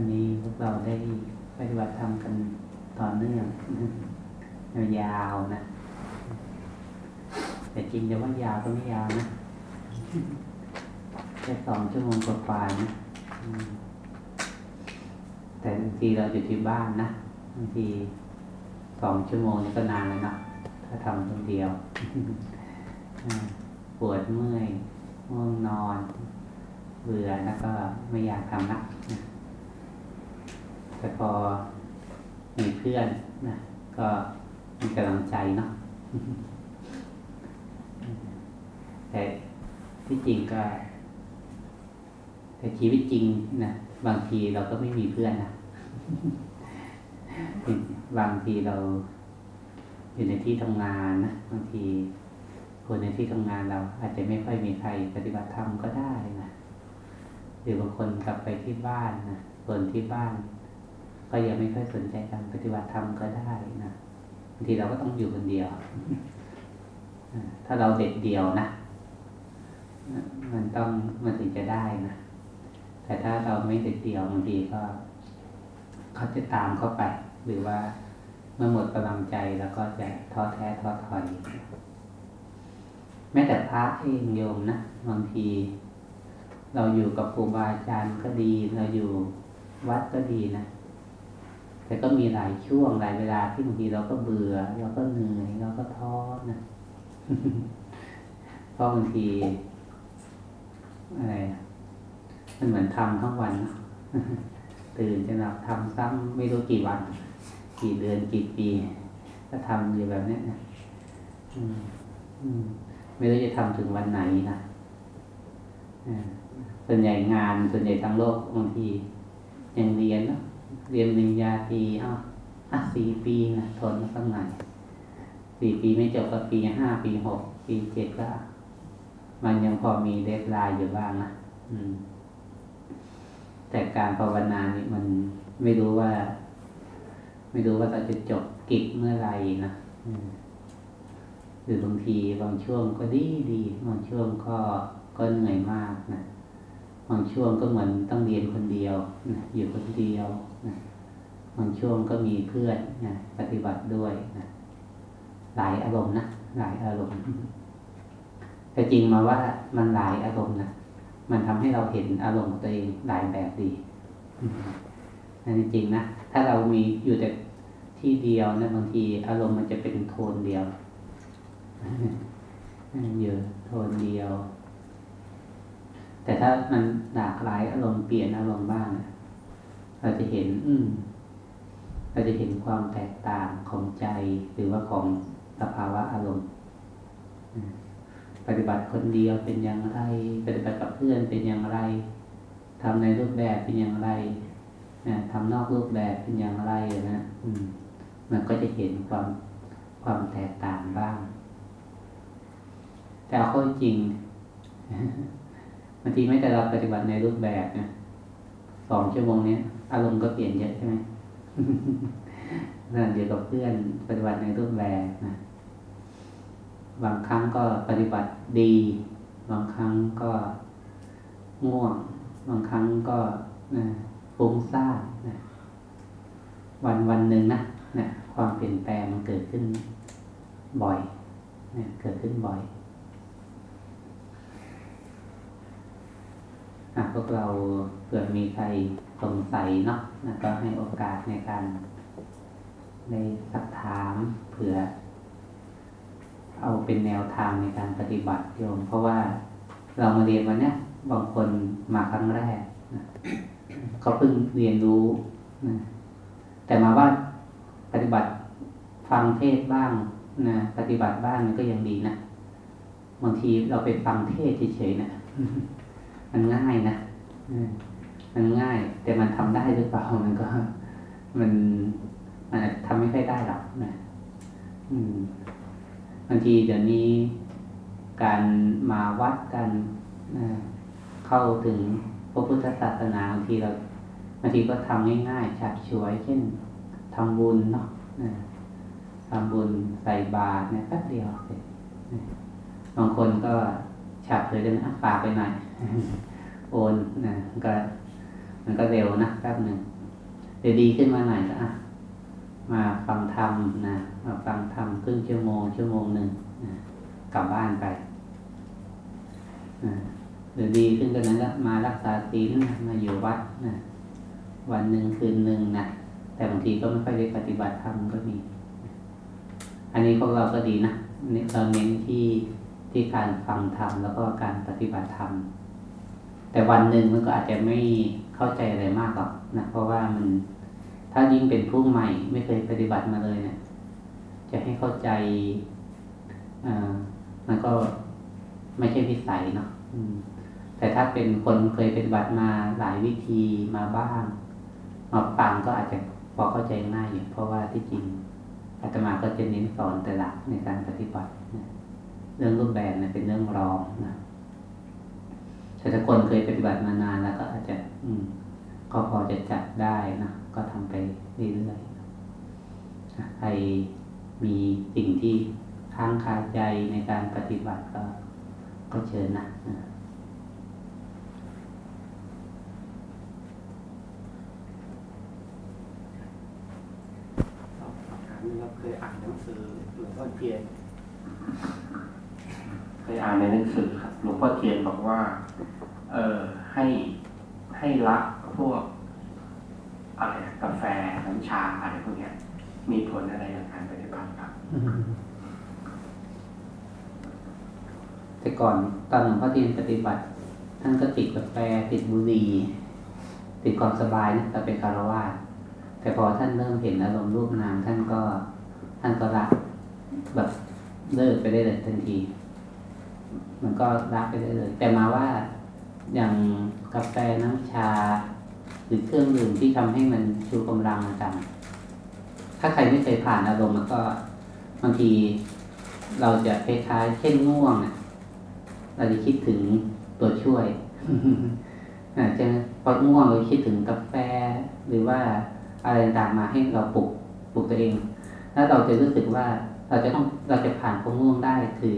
วันนี้พวกเราได้ปฏิบัติธรรมกันต่อเนื่องยาวนะ แต่จริงจะว่ายาวก็ไม่ยาวนะแค่สองชั่วโมงกว่าๆนะแต่บางทีเราอยู่ที่บ้านนะบางทีสองชั่วโมงนี่ก็นานแล้วนะถ้าทำคนเดียวปวดเมื่อยง่วงนอน เบื่อแล้วก็ไม่อยากทำละนะ แต่พอมีเพื่อนนะก็มีกำลังใจเนาะแต่ที่จริงก็ แต่ชีวิตจริงนะบางทีเราก็ไม่มีเพื่อนนะบางทีเราอยู่ในที่ทำงานนะบางทีคนในที่ทำงานเราอาจจะไม่ค่อยมีใครปฏิบัติธรรมก็ได้นะหรือบางคนกลับไปที่บ้านนะคนที่บ้าน ก็ยังไม่ค่อยสนใจการปฏิบัติธรรมก็ได้นะบางทีเราก็ต้องอยู่คนเดียว ถ้าเราเด็ดเดียวนะ มันต้องมันถึงจะได้นะ แต่ถ้าเราไม่เด็ดเดียวบางทีก็เขาจะตามเข้าไป หรือว่าเมื่อหมดกำลังใจแล้วก็จะท้อแท้ท้อถอยแม้แต่พระเองโยมนะบางที เราอยู่กับครูบาอาจารย์ก็ดี เราอยู่วัดก็ดีนะ แต่ก็มีหลายช่วงหลายเวลาที่บางทีเราก็เบื่อ เราก็เหนื่อยเราก็ท้อนะเพราะบางทีอะไรมันเหมือนทำทั้งวันตื่นจะหลับทำซ้ำไม่รู้กี่วัน กี่เดือนกี่ปี ก็ทำอยู่แบบเนี้ยนะไม่รู้จะทำถึงวันไหนนะส่วนใหญ่งานส่วนใหญ่ทั้งโลกบางทียังเรียนเนอะ เรียนปริญญาตรีอ้าวอะสี่ปีนะทนมาสักหน่อยสี่ปีไม่จบก็ปีห้าปีหกปีเจ็ดก็ มันยังพอมีเดทไลน์อยู่บ้างนะอืมแต่การภาวนานี่มันไม่รู้ว่า ไม่รู้ว่าเราจะจบกิจเมื่อไหร่นะหรือบางทีบางช่วงก็ดีดีบางช่วงก็ก็เหนื่อยมากนะบางช่วงก็เหมือนต้องเรียนคนเดียวนะอยู่คนเดียว บางช่วงก็มีเพื่อนนะปฏิบัติด้วยนะหลายอารมณ์นะหลายอารมณ์ แต่จริงมาว่ามันหลายอารมณ์นะมันทำให้เราเห็นอารมณ์ตัวเองหลายแบบดีอืมอันนี้จริงนะถ้าเรามีอยู่แต่ที่เดียวนะบางทีอารมณ์มันจะเป็นโทนเดียวอยู่โทนเดียว แต่ถ้ามันหลากหลายอารมณ์เปลี่ยนอารมณ์บ้างเราจะเห็น อืม เราจะเห็นความแตกต่างของใจหรือว่าของสภาวะอารมณ์ ปฏิบัติคนเดียวเป็นอย่างไร ปฏิบัติกับเพื่อนเป็นอย่างไรทำในรูปแบบเป็นอย่างไรนะทำนอกรูปแบบเป็นอย่างไรนะอืมมันก็จะเห็นความความแตกต่างบ้าง แต่เอาข้าจริงบางทีไม่แต่เราปฏิบัติในรูปแบบนะสองชั่วโมงเนี้ยอารมณ์ก็เปลี่ยนเยอะใช่ไหม นั่นเดียวกับเพื่อนปฏิบัติในรูปแบบนะบางครั้งก็ปฏิบัติดี บางครั้งก็ง่วง บางครั้งก็นะฟุ้งซ่านนะวันวันหนึ่งนะนะความเปลี่ยนแปลงมันเกิดขึ้นบ่อยนะเกิดขึ้นบ่อยอะพวกเราเกิดมีใคร สงสัยเนาะนะก็ให้โอกาสในการได้สักถามเผื่อ เอาเป็นแนวทางในการปฏิบัติโยม เพราะว่าเรามาเรียนวันเนี้ยบางคนมาครั้งแรกนะเขาเพิ่งเรียนรู้นะแต่มาว่าปฏิบัติฟังเทศบ้างนะปฏิบัติบ้างมันก็ยังดีนะบางทีเราไปฟังเทศเฉยๆนะมันง่ายนะอื มันง่าย แต่มันทำได้หรือเปล่ามันก็ มันมันอาจจะทำไม่ค่อยได้หรอกนะบางทีเดี๋ยวนี้การมาวัดกันเข้าถึงพระพุทธศาสนาบางทีเราบางทีก็ทำง่ายๆฉับฉวยเช่นทำบุญเนาะทำบุญใส่บาตรเนี่ยแป๊บเดียวเสร็จบางคนก็ฉับเลยนะฝากไปหน่อยโอนนะก็ มันก็เร็วนะแป๊บหนึ่งเดี๋ยวดีขึ้นมาหน่อยก็อะมาฟังธรรมนะมาฟังธรรมครึ่งชั่วโมงชั่วโมงหนึ่งนะกลับบ้านไปนะหรือดีขึ้นก็นั้นก็มารักษาศีลมาอยู่วัดนะวันหนึ่งคืนหนึ่งนะแต่บางทีก็ไม่ค่อยได้ปฏิบัติธรรมก็มี อันนี้พวกเราก็ดีนะเราเน้นที่ที่การฟังธรรมแล้วก็การปฏิบัติธรรม แต่วันหนึ่งมันก็อาจจะไม่เข้าใจอะไรมากหรอกนะเพราะว่ามันถ้ายิ่งเป็นผู้ใหม่ ไม่เคยปฏิบัติมาเลยเนะี่ย จะให้เข้าใจอ่ามันก็ไม่ใช่วิสัยเนาะแต่ถ้าเป็นคนเคยปฏิบัติมาหลายวิธีมาบ้างมาฟังก็อาจจะพอเข้าใจง่ายอยู่เพราะว่าที่จริงอาตมาก็จะเน้นสอนแต่หลักในการปฏิบัตินะเรื่องรูปแบบนะเป็นเรื่องรองนะ แต่ถ้าคนเคยปฏิบัติมานานแล้วก็อาจจะ อืมก็พอจะจับได้นะก็ทำไปเรื่อยๆใครมีสิ่งที่ค้างคาใจในการปฏิบัติก็ก็เชิญนะสอบถามนะครับเคยอ่านหนังสือหลวงพ่อเทียนเค ยอ่านในหนังสือครับหลวงพ่อเทียนบอกว่า เออให้ให้รักพวกอะไรกาแฟน้ำชาอะไรพวกเนี้ยมีผลอะไรอย่างการปฏิบัติครับแต่ก่อนตอนหลวงพ่อเทียนปฏิบัติ ท่านก็ติดกาแฟติดบุหรี่ติดความสบายนะแต่เป็นคารวาสแต่พอท่านเริ่มเห็นอารมณ์รูปนามท่านก็ท่านก็ละแบบเลิกไปได้เลยทันที มันก็ละไปได้เลย แต่มาว่าอย่างกาแฟน้ำชา หรือเครื่องดื่มที่ทำให้มันชูกำลังต่างถ้าใครไม่เคยผ่านอารมณ์มันก็บางทีเราจะคล้ายๆเช่นง่วงเนี่ยเราจะคิดถึงตัวช่วยอาจจะพอง่วงเราคิดถึงกาแฟ หรือว่าอะไรต่างมาให้เราปลุกปลุกตัวเอง แล้วเราจะรู้สึกว่าเราจะต้องเราจะผ่านความง่วงได้คือ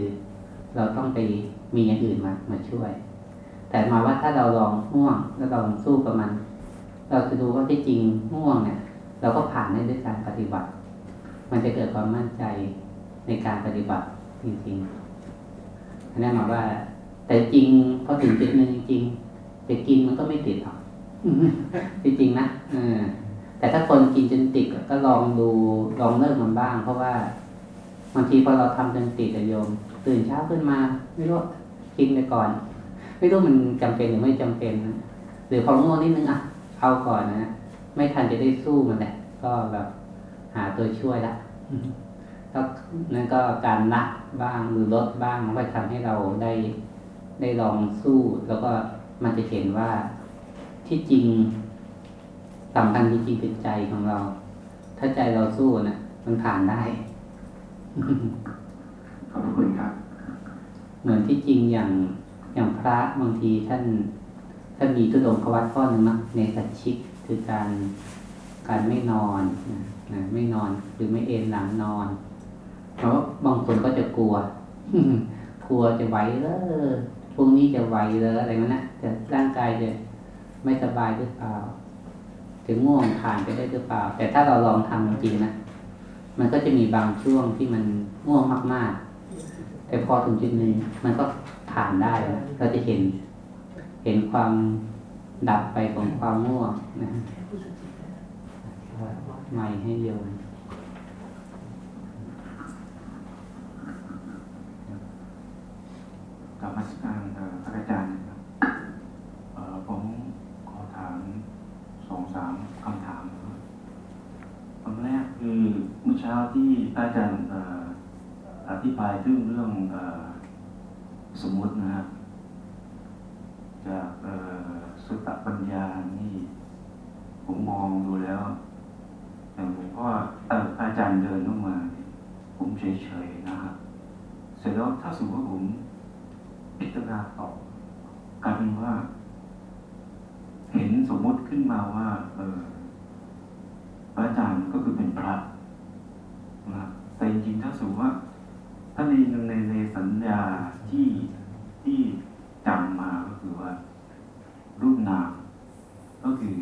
เราต้องไปมีอย่างอื่นมามาช่วย แต่มาว่าถ้าเราลองง่วงแล้วเราลองสู้กับมัน เราจะดูว่าที่จริงง่วงเนี่ย เราก็ผ่านได้ด้วยการปฏิบัติ มันจะเกิดความมั่นใจในการปฏิบัติจริงๆอันนี้หมายว่า แต่จริงพอถึงจุดหนึ่งจริงๆจะกินมันก็ไม่ติดหรอกจริงๆนะเออแต่ถ้าคนกินจนติดก็ลองดูลองเลิกมันบ้าง เพราะว่าบางทีพอเราทำจนติดอะโยม ตื่นเช้าขึ้นมา ไม่รู้กินไปก่อน ไม่รู้มันจำเป็นหรือไม่จำเป็นนะหรือพอง่วงนิดนึงอะเอาก่อนนะไม่ทันจะได้สู้มันแหละก็แบบหาตัวช่วยละแล้วนั่นก็การละบ้างหรือลดบ้างมันก็ทำให้เราได้ได้ลองสู้ แล้วก็มันจะเห็นว่าที่จริงสำคัญจริงๆคือใจของเรา ถ้าใจเราสู้นะมันผ่านได้ อบคุณครับ เหมือนที่จริงอย่างอย่างพระบางทีท่านท่านมีทุดงควัตข้อหนึ่งนะในสัจชิกคือการการไม่นอนนะไม่นอนหรือไม่เอนหลังนอน เพราะบางคนก็จะกลัว กลัวจะไหวเลยพรุ่งนี้จะไหวเลยอะไรนั่นนะจะร่างกายจะไม่สบายหรือเปล่าจะง่วงผ่านไปได้หรือเปล่า แต่ถ้าเราลองทำจริงนะมันก็จะมีบางช่วงที่มันง่วงมากๆ แต่พอถึงจุดหนึ่งมันก็ผ่านได้เราจะเห็น เห็นความดับไปของความง่วงนะไม่ให้โยมกรรมสการเอ่อพระอาจารย์ครับเอ่อผมขอถามสองสามคำถามคำแรกคือเมื่อเช้าที่อาจารย์ ธิบายเรื่องเรื่องอสมมตินะครับจากสุตตปัญญานี่ผมมองดูแล้วอย่างหลวงพ่อเอ่อพระอาจารย์เดินเข้ามา ผมเฉยๆนะครับเสร็จแล้วถ้าสมมติว่าผมพิจารณาต่อกลายเป็นว่า เห็นสมมติขึ้นมาว่า เออพระอาจารย์ก็คือเป็นพระนะแต่จริงๆถ้าสมมติว่า ถ้าในในในสัญญาที่ที่จำมาก็คือว่า รูปนาม ก็คือ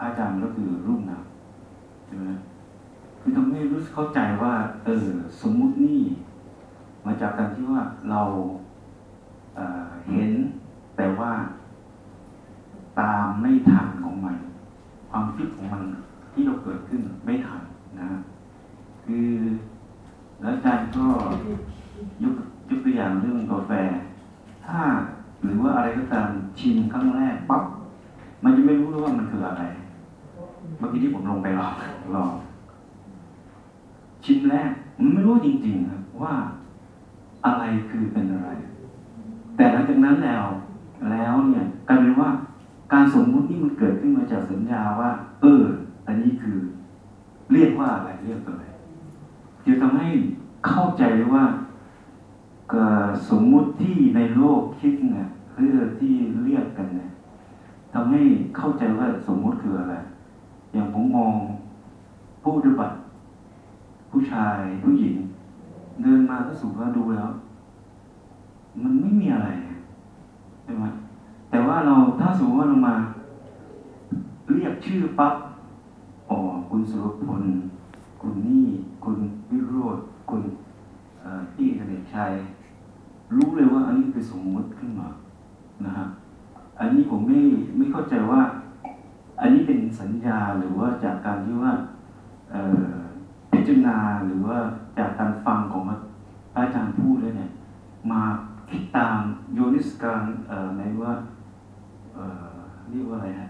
อาจารย์ก็คือรูปนามใช่ไหมคือทำให้รู้สึกเข้าใจว่า เออ สมมุตินี่ มา จากการที่ว่าเราเอ่อเห็นแต่ว่า ตามไม่ทันของมัน ความคิดของมันที่เราเกิดขึ้นไม่ทันนะคือแล้วอาจารย์ก็ยกยกตัวอย่างเรื่องกาแฟ ถ้าหรือว่าอะไรก็ตามชิมครั้งแรกปั๊บมันจะไม่รู้เลยว่ามันคืออะไร เมื่อกี้ที่ผมลงไปลองลองชิมแรกมันไม่รู้จริงๆครับว่า อะไรคือเป็นอะไร แต่หลังจากนั้นแล้วแล้วเนี่ยกลายเป็นว่าการสมมุตินี่มันเกิดขึ้นมาจากสัญญาว่า เออ อันนี้คือเรียกว่าอะไรเรียกอะไรจะทำให้เข้าใจว่าเอ่อสมมุติที่ในโลกคิดเนี่ยเรื่องที่เรียกกันเนี่ยทำให้เข้าใจว่าสมมุติคืออะไร อย่างผมมองผู้ปฏิบัติผู้ชายผู้หญิง เดินมาก็สูว่าดูแล้ว มันไม่มีอะไรใช่ไหมแต่ว่าเราถ้าสมมติว่าเรามา เรียกชื่อปั๊บอ๋อคุณสุรพลคุณนี่คุณวิโรธคุณเอ่อที่เด็กชัยรู้เลยว่าอันนี้คือสมมติขึ้นมานะฮะอันนี้ผมไม่ไม่เข้าใจว่า อันนี้เป็นสัญญาหรือว่าจากการที่ว่าพิจารณาหรือว่า จากการฟังของอาจารย์พูดเลยเนี่ย มาคิดตามโยนิสการเอ่อในว่าเอ่อเรียกว่าอะไรฮะ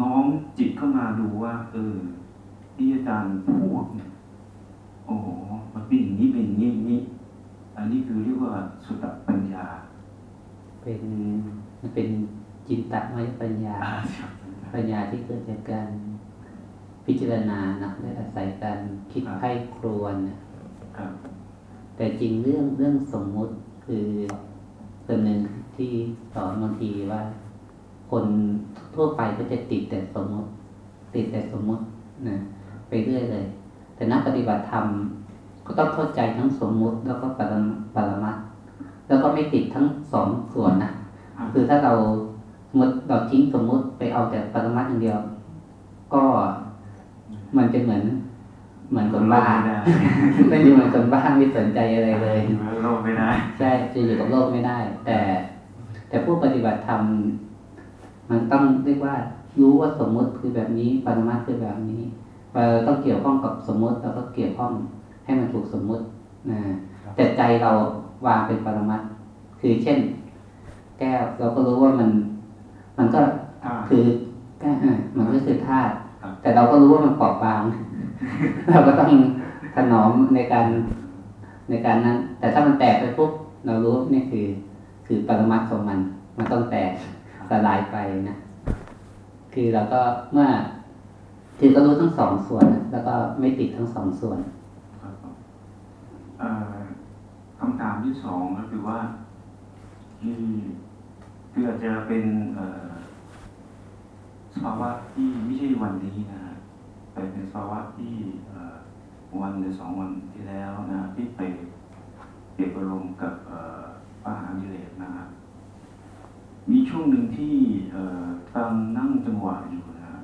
น้อมจิตเข้ามาดูว่า เออที่อาจารย์พูดเนี่ยโอ้โหมันเป็นอย่างนี้เป็นอย่างนี้อย่างนี้ อันนี้คือเรียกว่าสุตตปัญญา เป็นมันเป็นจินตมยปัญญา ปัญญาที่เกิดจากการพิจารณานะและอาศัยการคิดครับไข้ครวนนะครับ แต่จริงเรื่องเรื่องสมมุติคือส่วนหนึ่งที่สอนบางทีว่า คนทั่วไปก็จะติดแต่สมมุติ ติดแต่สมมุตินะไปเรื่อยเลย แต่นักปฏิบัติธรรมก็ต้องเข้าใจทั้งสมมุติแล้วก็ปรมปรมัตถ์แล้วก็ไม่ติดทั้งสองส่วนนะคือถ้าเราสมมติเราทิ้งสมมุติไปเอาแต่ปรมัตถ์อย่างเดียว ก็มันจะเหมือน เหมือนคนบ้าไม่ได้ไม่ได้เหมือนคนบ้าไม่สนใจอะไรเลยโลกไม่ได้ใช่จะอยู่กับโลกไม่ได้ แต่ แต่ผู้ปฏิบัติธรรมมันต้องเรียกว่า รู้ว่าสมมุติคือแบบนี้ปรมัตถ์คือแบบนี้เราต้องเกี่ยวข้องกับสมมุติเราก็เกี่ยวข้องให้มันถูกสมมุตินะแต่ใจเราวางเป็นปรมัตถ์คือเช่น แก้วเราก็รู้ว่ามัน มันก็อ่าคือแก้วอะมันก็คือธาตุครับแต่เราก็รู้ว่ามันเปราะบาง เราก็ต้องถนอมในการในการนั้น แต่ถ้ามันแตกไปปุ๊บเรารู้นี่คือ คือปรมัตของมัน มันต้องแตกสลายไปนะคือเราก็เมื่อคือก็รู้ทั้งสองส่วน แล้วก็ไม่ติดทั้งสองส่วนคำถามที่สองก็คือว่าที่คืออาจจะเป็นเอ่อสภาวะที่ไม่ใช่วันนี้นะ แต่เป็นสภาวะที่วันหรือสองวันที่แล้วนะที่ไปเก็บอารมณ์กับเอ่อป้าหาวิเลศนะฮะมีช่วงหนึ่งที่เอ่อตามนั่งจังหวะอยู่นะฮะ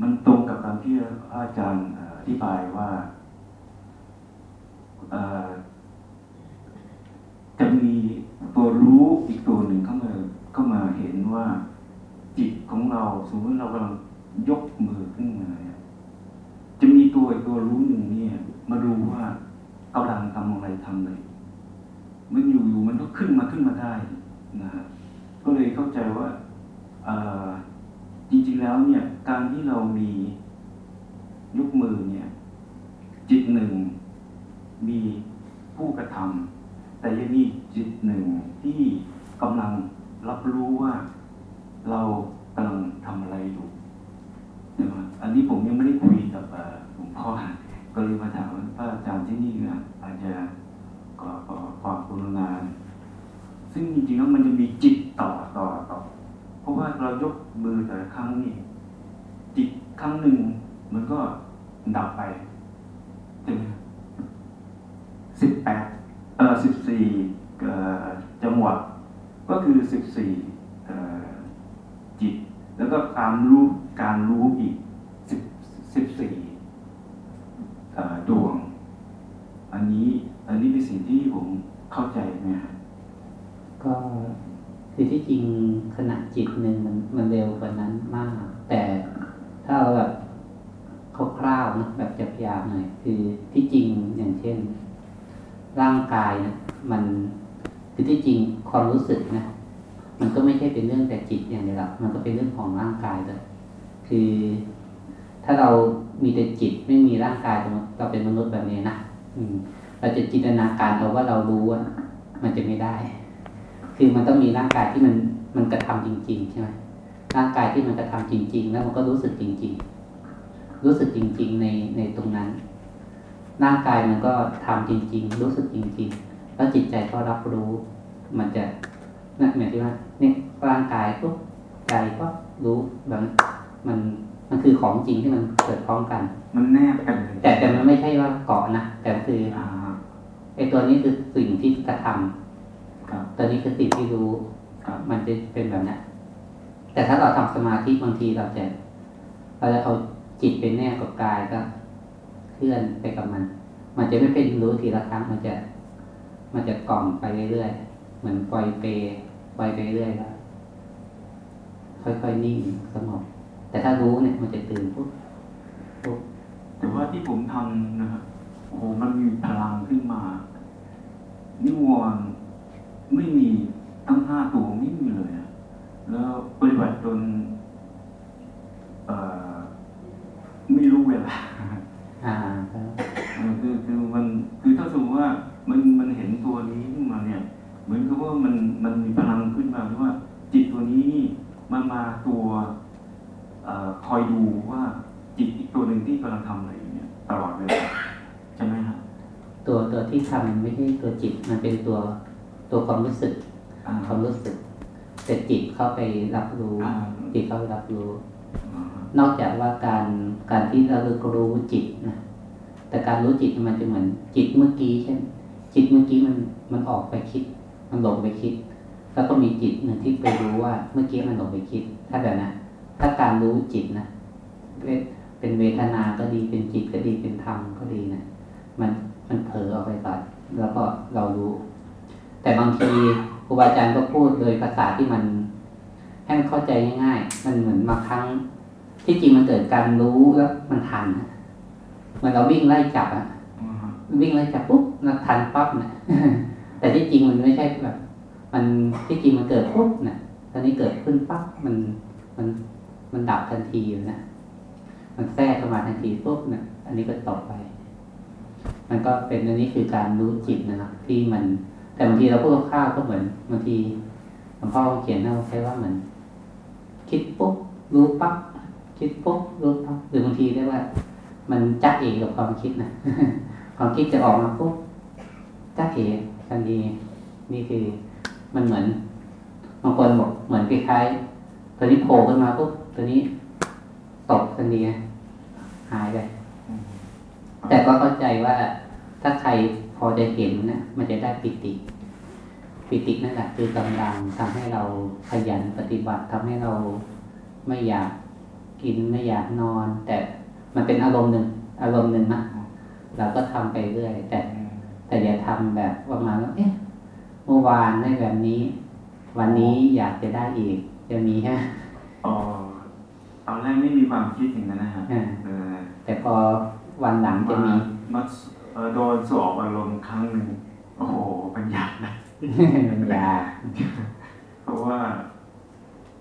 มันตรงกับตามที่พระอาจารย์อธิบายว่าจะมีตัวรู้อีกตัวหนึ่งเข้ามาเข้ามาเห็นว่าจิตของเราสมมติเรากำลัง ยกมือขึ้นมาเนี่ยจะมีตัวอีกตัวรู้หนึ่งเนี่ย มาดูว่ากำลังทำอะไรทำอะไรมันอยู่อยู่มันก็ขึ้นมาขึ้นมาได้นะฮะก็เลยเข้าใจว่าจริงๆแล้วเนี่ย การที่เรามียกมือเนี่ย จิตหนึ่งมีผู้กระทำแต่ยังมีจิตหนึ่งที่กำลังรับรู้ว่าเรากำลังทำอะไรอยู่ ใช่ไหมอันนี้ผมยังไม่ได้คุยกับเอ่อหลวงพ่อก็เลยมาถามว่าพระอาจารย์ที่นี่นะอาจจะขอขอความกรุณาซึ่งจริงๆแล้วมันจะมีจิตต่อต่อต่อ เพราะว่าเรายกมือแต่ละครั้งนี่จิตครั้งหนึ่งมันก็ดับไปใช่ไหมสิบแปดเอ่อสิบสี่เอ่อจังหวะก็คือสิบสี่เอ่อ จิต แล้วก็การรู้การรู้อีกสิบสิบสี่เอ่อดวง อันนี้อันนี้เป็นสิ่งที่ผมเข้าใจไหมครับ ก็คือที่จริงขณะจิตหนึ่งมันมันเร็วกว่านั้นมาก แต่ถ้าเราแบบคร่าวๆนะแบบจับยางหน่อยคือที่จริงอย่างเช่น ร่างกายนะมันคือที่จริงความรู้สึกนะมันก็ไม่ใช่เป็นเรื่องแต่จิตอย่างเดียวหรอกมันก็เป็นเรื่องของร่างกายด้วยคือ ถ้าเรามีแต่จิตไม่มีร่างกายเราเป็นมนุษย์แบบนี้นะอืม เราจะจินตนาการเอาว่าเรารู้อะมันจะไม่ได้ คือมันต้องมีร่างกายที่มันมันกระทำจริง ๆ ใช่ไหมร่างกายที่มันกระทำจริง ๆ แล้วมันก็รู้สึกจริง ๆ รู้สึกจริง ๆ ในในตรงนั้น ร่างกายมันก็ทำจริง ๆ รู้สึกจริง ๆ แล้วจิตใจก็รับรู้ มันจะนั่นหมายถึงว่าเนี่ยร่างกายปุ๊บใจก็รู้แบบมันมันคือของจริงที่มันเกิดพร้อมกัน มันแนบกันเลยแต่แต่มันไม่ใช่ว่าเกาะนะแต่คืออ่าไอตัวนี้คือสิ่งที่กระทำครับตัวนี้คือสิ่งที่รู้ครับมันจะเป็นแบบนั้นแต่ถ้าเราทำสมาธิบางทีเราจะเราจะเอาจิตเป็นแนบกับกายก็ เคลื่อนไปกับมัน มันจะไม่เป็นรู้ทีละครั้ง มันจะ มันจะกล่อมไปเรื่อยๆ เหมือนปล่อยเปปล่อยไปเรื่อยแล้วค่อยๆนิ่งสงบ แต่ถ้ารู้เนี่ยมันจะตื่นปุ๊บปุ๊บแต่ว่าที่ผมทำนะครับโอ้โหมันมีพลังขึ้นมา นิวรณ์ไม่มีตั้งห้าตัวไม่มีเลยอะแล้วปฏิบัติจนเอ่อไม่รู้เวลา อ่าครับ เออคือคือมันคือถ้าสมมติว่ามันมันเห็นตัวนี้ขึ้นมาเนี่ย เหมือนกับว่า มันมันมีพลังขึ้นมาว่า จิตตัวนี้นี่มันมาตัวเอ่อคอยดูว่าจิตอีกตัวหนึ่งที่กำลังทำอะไรอยู่เนี่ยตลอดเวลาใช่ไหมฮะตัวตัวที่ทำไม่ใช่ตัวจิตมันเป็นตัวตัวความรู้สึกอ่าความรู้สึกแต่จิตเข้าไปรับรู้อ่าจิตเข้าไปรับรู้อ่านอกจากว่าการการที่เรารู้จิตนะแต่การรู้จิตมันจะเหมือนจิตเมื่อกี้เช่นจิตเมื่อกี้มันมันออกไปคิด มันหลงไปคิด แล้วก็มีจิตหนึ่งที่ไปรู้ว่าเมื่อกี้มันหลงไปคิด ถ้าแบบนั้นถ้าการรู้จิตนะเวเป็นเวทนาก็ดีเป็นจิตก็ดีเป็นธรรมก็ดีนะมันมันเผลอออกไปก่อนแล้วก็เรารู้ แต่บางทีครูบาอาจารย์ก็พูดโดยภาษาที่มันให้มันเข้าใจง่ายๆมันเหมือนบางครั้งที่จริงมันเกิดการรู้แล้วมันทันนะเหมือนเราวิ่งไล่จับอะอ่าฮะวิ่งไล่จับปุ๊บมันทันปั๊บนะแต่ที่จริงมันไม่ใช่แบบ มันที่จริงมันเกิดปุ๊บนะตอนนี้เกิดขึ้นปั๊บมันมันมันดับทันทีอยู่นะมันแทรกเข้ามาทันทีปุ๊บนะอันนี้ก็ตกไป มันก็เป็นอันนี้คือการรู้จิตนะครับที่มัน แต่บางทีเราพูดคร่าวก็เหมือนบางทีหลวงพ่อเขียนเอาใช้ว่าเหมือนคิดปุ๊บรู้ปั๊บคิดปุ๊บรู้ปั๊บหรือบางทีเรียกว่า มันจักเองกับความคิดนะความคิดจะออกมาปุ๊บจักเองทันทีนี่คือ มันเหมือนบางคนบอกเหมือนคล้ายๆตัวนี้โผล่ขึ้นมาปุ๊บตัวนี้ตกทันทีนะหายไปอืมแต่ก็เข้าใจว่าถ้าใครพอจะเห็นนะมันจะได้ปิติ ปิตินั่นแหละคือกำลังทำให้เราขยันปฏิบัติทำให้เราไม่อยากกินไม่อยากนอน แต่มันเป็นอารมณ์หนึ่งอารมณ์หนึ่งนะเราก็ทำไปเรื่อย แต่แต่อย่าทำแบบประมาณว่าเอ๊ะเมื่อวานได้แบบนี้ วันนี้อยากจะได้อีก จะมีใช่ไหมอ๋อตอนแรกไม่มีความคิดอย่างนั้นนะฮะอ่าเออแต่พอวันหลังจะมีมาเอ่อโดนสอบอารมณ์ครั้งหนึ่งโอ้โหปัญญานะมันอยากเพราะว่า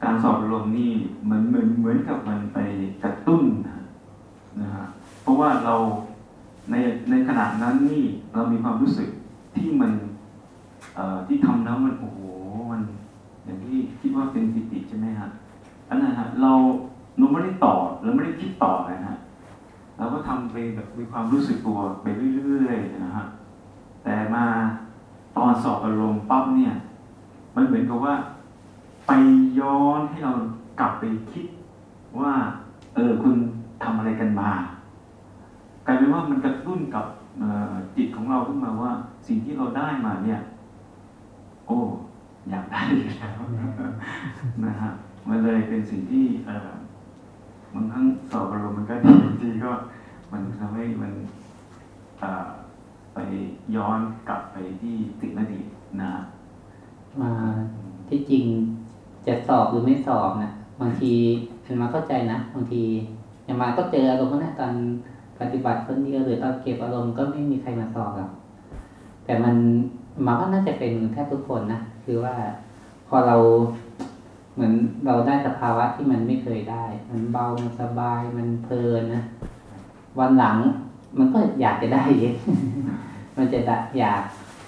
การสอบอารมณ์นี่มันเหมือนเหมือนกับมันไปกระตุ้นนะนะฮะเพราะว่าเราในในขณะนั้นนี่เรามีความรู้สึกที่มันเอ่อ ที่ทำแล้วมันโอ้โหมันอย่างที่คิดว่าเป็นปิติใช่ไหมฮะอันนั้นฮะเราเราไม่ได้ต่อเราไม่ได้คิดต่อนะฮะเราก็ทำไปแบบมีความรู้สึกตัวไปเรื่อยๆนะฮะแต่มาตอนสอบอารมณ์ปั๊บเนี่ย มันเหมือนกับว่า ไปย้อนให้เรากลับไปคิดว่าเออคุณทำอะไรกันมากลายเป็นว่ามันกระตุ้นกับจิตของเราขึ้นมาว่าสิ่งที่เราได้มาเนี่ย โอ้ อยากได้อยู่แล้วนะฮะมันเลยเป็นสิ่งที่เออบางครั้งสอบอารมณ์มันก็ดีบางทีก็ มันทำให้มันเอ่อไปย้อนกลับไปที่สิ่งอดีตนะฮะมาที่จริงจะสอบหรือไม่สอบนะบางทีอันมาเข้าใจนะบางทีอย่างมาก็เจออารมณ์นั้นนะตอนปฏิบัติคนเดียวหรือตอนเก็บอารมณ์ก็ไม่มีใครมาสอบหรอกแต่มัน มาก็น่าจะเป็นแทบทุกคนนะคือว่าพอเราเหมือนเราได้สภาวะที่มันไม่เคยได้ มันเบา มันสบาย มันเพลินนะ วันหลังมันก็อยากจะได้เองมันจะอยาก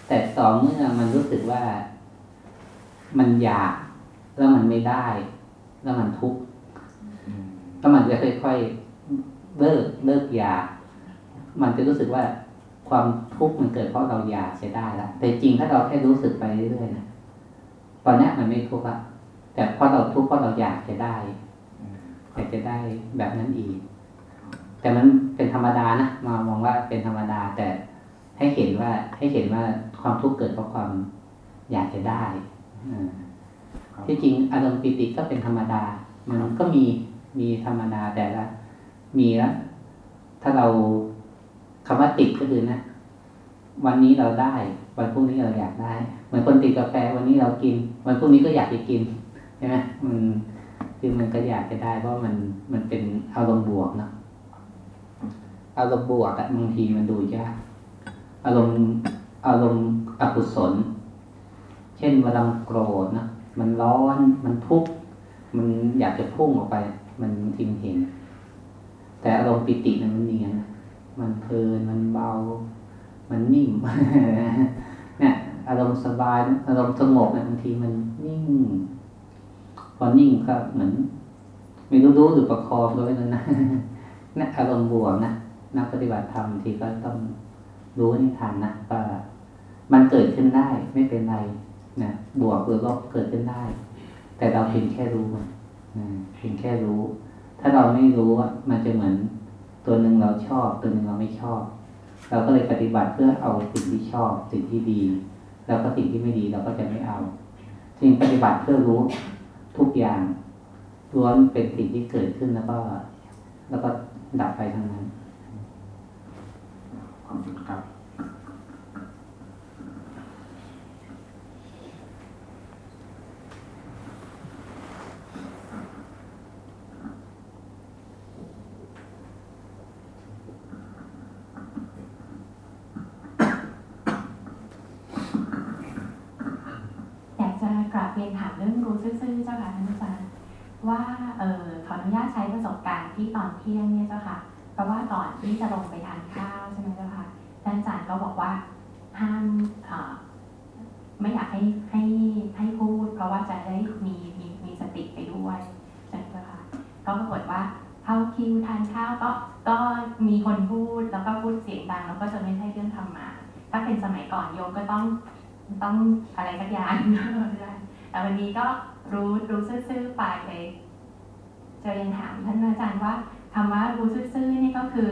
แต่ต่อเมื่อมันรู้สึกว่า มันอยาก แล้วมันไม่ได้ แล้วมันทุกข์แล้วมันจะค่อยๆเลิกเลิกอยาก มันจะรู้สึกว่า ความทุกข์มันเกิดเพราะเราอยากจะได้ละแต่จริงถ้าเราแค่รู้สึกไปเรื่อยๆนะตอนเนี้ยมันไม่ทุกข์ละแต่พอเราทุกข์เพราะเราอยากจะได้อืมอยากจะได้แบบนั้นอีก แต่มันเป็นธรรมดานะมามองว่าเป็นธรรมดา แต่ให้เห็นว่าให้เห็นว่าความทุกข์เกิดเพราะความอยากจะได้อ่าครับที่จริงอารมณ์ปิติก็เป็นธรรมดา มันก็มีมีธรรมดาแต่ละ มีละถ้าเรา คำว่าติดก็คือนะ วันนี้เราได้ วันพรุ่งนี้เราอยากได้ เหมือนคนติดกาแฟวันนี้เรากิน วันพรุ่งนี้ก็อยากจะกินใช่ไหมมันคือมันก็อยากจะได้เพราะมันมันเป็นอารมณ์บวกเนอะอารมณ์บวกอะบางทีมันดูยากอารมณ์อารมณ์อกุศล เช่นเวลาโกรธนะมันร้อนมันทุกข์มันอยากจะพุ่งออกไป มันทิ้งเห็น แต่อารมณ์ปิตินั้นมันเนียนนะ มันเพลินมันเบา มันนิ่มเนี่ยอารมณ์สบายอารมณ์สงบเนี่ยบางทีมันนิ่งพอนิ่งก็เหมือนไม่รู้รู้หรือประคองก็ไว้นั่นนะเนี่ยอารมณ์บวกนะนักปฏิบัติธรรมบางทีก็ต้องรู้ให้ทันนะว่ามันเกิดขึ้นได้ไม่เป็นไรนะบวกหรือลบเกิดขึ้นได้ แต่เราเพียงแค่รู้มันเพียงแค่รู้ ถ้าเราไม่รู้อะมันจะเหมือน ตัวหนึ่งเราชอบ ตัวหนึ่งเราไม่ชอบ เราก็เลยปฏิบัติเพื่อเอาสิ่งที่ชอบ สิ่งที่ดี แล้วก็สิ่งที่ไม่ดีเราก็จะไม่เอาสิ่งปฏิบัติเพื่อรู้ทุกอย่างล้วนเป็นสิ่งที่เกิดขึ้นแล้วก็ แล้วก็ดับไปทั้งนั้นขอบคุณครับ อยากจะกราบเรียนถามเรื่องรู้ซื่อๆเจ้าค่ะท่านอาจารย์ว่าเออขออนุญาตใช้ประสบการณ์ที่ตอน เที่ยงเนี่ยเจ้าค่ะ เพราะว่าก่อนที่จะลงไปทานข้าวใช่ไหมเจ้าค่ะท่านอาจารย์ก็บอกว่าห้ามไม่อยากให้ให้ให้พูด เพราะว่าจะได้มีมีมีสติไปด้วยใช่ไหมเจ้าค่ะก็ปรากฏว่าเข้าคิวทานข้าวก็ก็มีคนพูดแล้วก็พูดเสียงดังแล้วก็จะไม่ใช่เรื่องธรรมะถ้าเป็นสมัยก่อนโยมก็ต้องต้องอะไรสักอย่างแต่วันนี้ก็รู้รู้ซื่อๆไปเลยจะเรียนถามท่านอาจารย์ว่า คำว่ารู้ซื่อๆนี่ก็คือ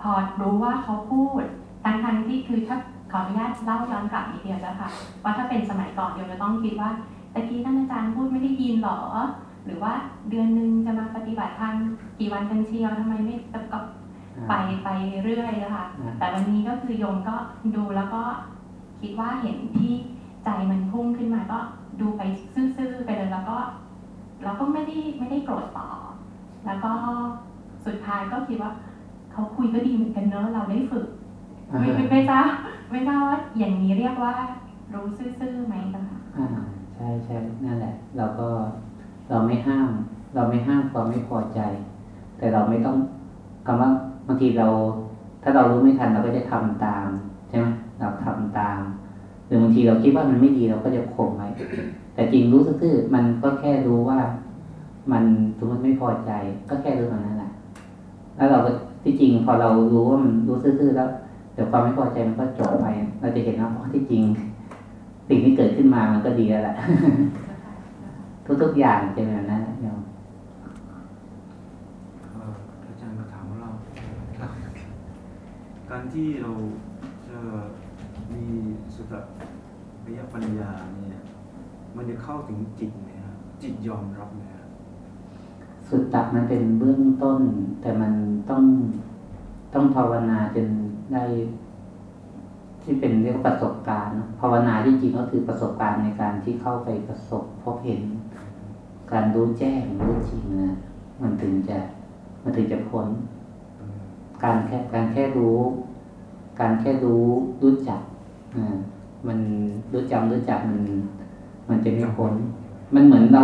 พอรู้ว่าเขาพูด ทั้งทที่คือถ้าขออนุญาตเล่าย้อนกลับนิดเดียวแล้วค่ะว่าถ้าเป็นสมัยก่อนโยมจะต้องคิดว่าตะกี้ท่านอาจารย์พูดไม่ได้ยินหรอ หรือว่าเดือนหนึงจะมาปฏิบัติธรรมกี่วันกันเชียวทำไมไม่ก็ไปไปเรื่อยนะคะอ่าแต่วันนี้ก็คือโยมก็ดูแล้วก็คิดว่าเห็นที่ใจมันพุ่งขึ้นมาก็ดูไปซื่อๆไปเลยแล้วก็ เราก็ไม่ได้ไม่ได้โกรธต่อ แล้วก็ สุดท้ายก็คิดว่าเขาคุยก็ดีเหมือนกันเนอะเราได้ฝึกไม่ไม่ไม่ทราบไม่ทราบว่าอย่างนี้เรียกว่า รู้ซื่อๆไหมคะอ่าใช่ใช่นั่นแหละ เราก็เราไม่ห้าม เราไม่ห้ามความไม่พอใจ แต่เราไม่ต้องคำว่าบางทีเรา ถ้าเรารู้ไม่ทันเราก็จะทำตามใช่ไหมเราทำตามหรือบางทีเราคิดว่ามันไม่ดีเราก็จะข่มไว้แต่จริงรู้ซื่อๆมันก็แค่รู้ว่า มันสมมติไม่พอใจ ก็แค่รู้เท่านั้นแหละ แล้วเราก็ที่จริงพอเรารู้ว่ามันรู้ซื่อๆแล้วเดี๋ยวความไม่พอใจมันก็จบไป เราจะเห็นว่าอ๋อที่จริง สิ่งที่เกิดขึ้นมามันก็ดีแล้วแหละทุกๆอย่างจะเป็นแบบนั้นแหละโยมอาจารย์มาถามว่าเรา การที่เราจะมีสุตวิยปัญญาเนี่ย มันจะเข้าถึงจิตไหมครับจิตยอมรับไหมครับ สุดตักมันเป็นเบื้องต้น แต่มันต้องต้องภาวนาจนได้ ที่เป็นเรียกว่าประสบการณ์ภาวนาที่จริงก็คือประสบการณ์ในการที่เข้าไปประสบพบเห็น การรู้แจ้งรู้จริงนะมันถึงจะมันถึงจะพ้นการแค่การแค่รู้ การแค่รู้รู้จักอ่ามันรู้จำรู้จักมัน มันจะไม่พ้นมันเหมือนเรา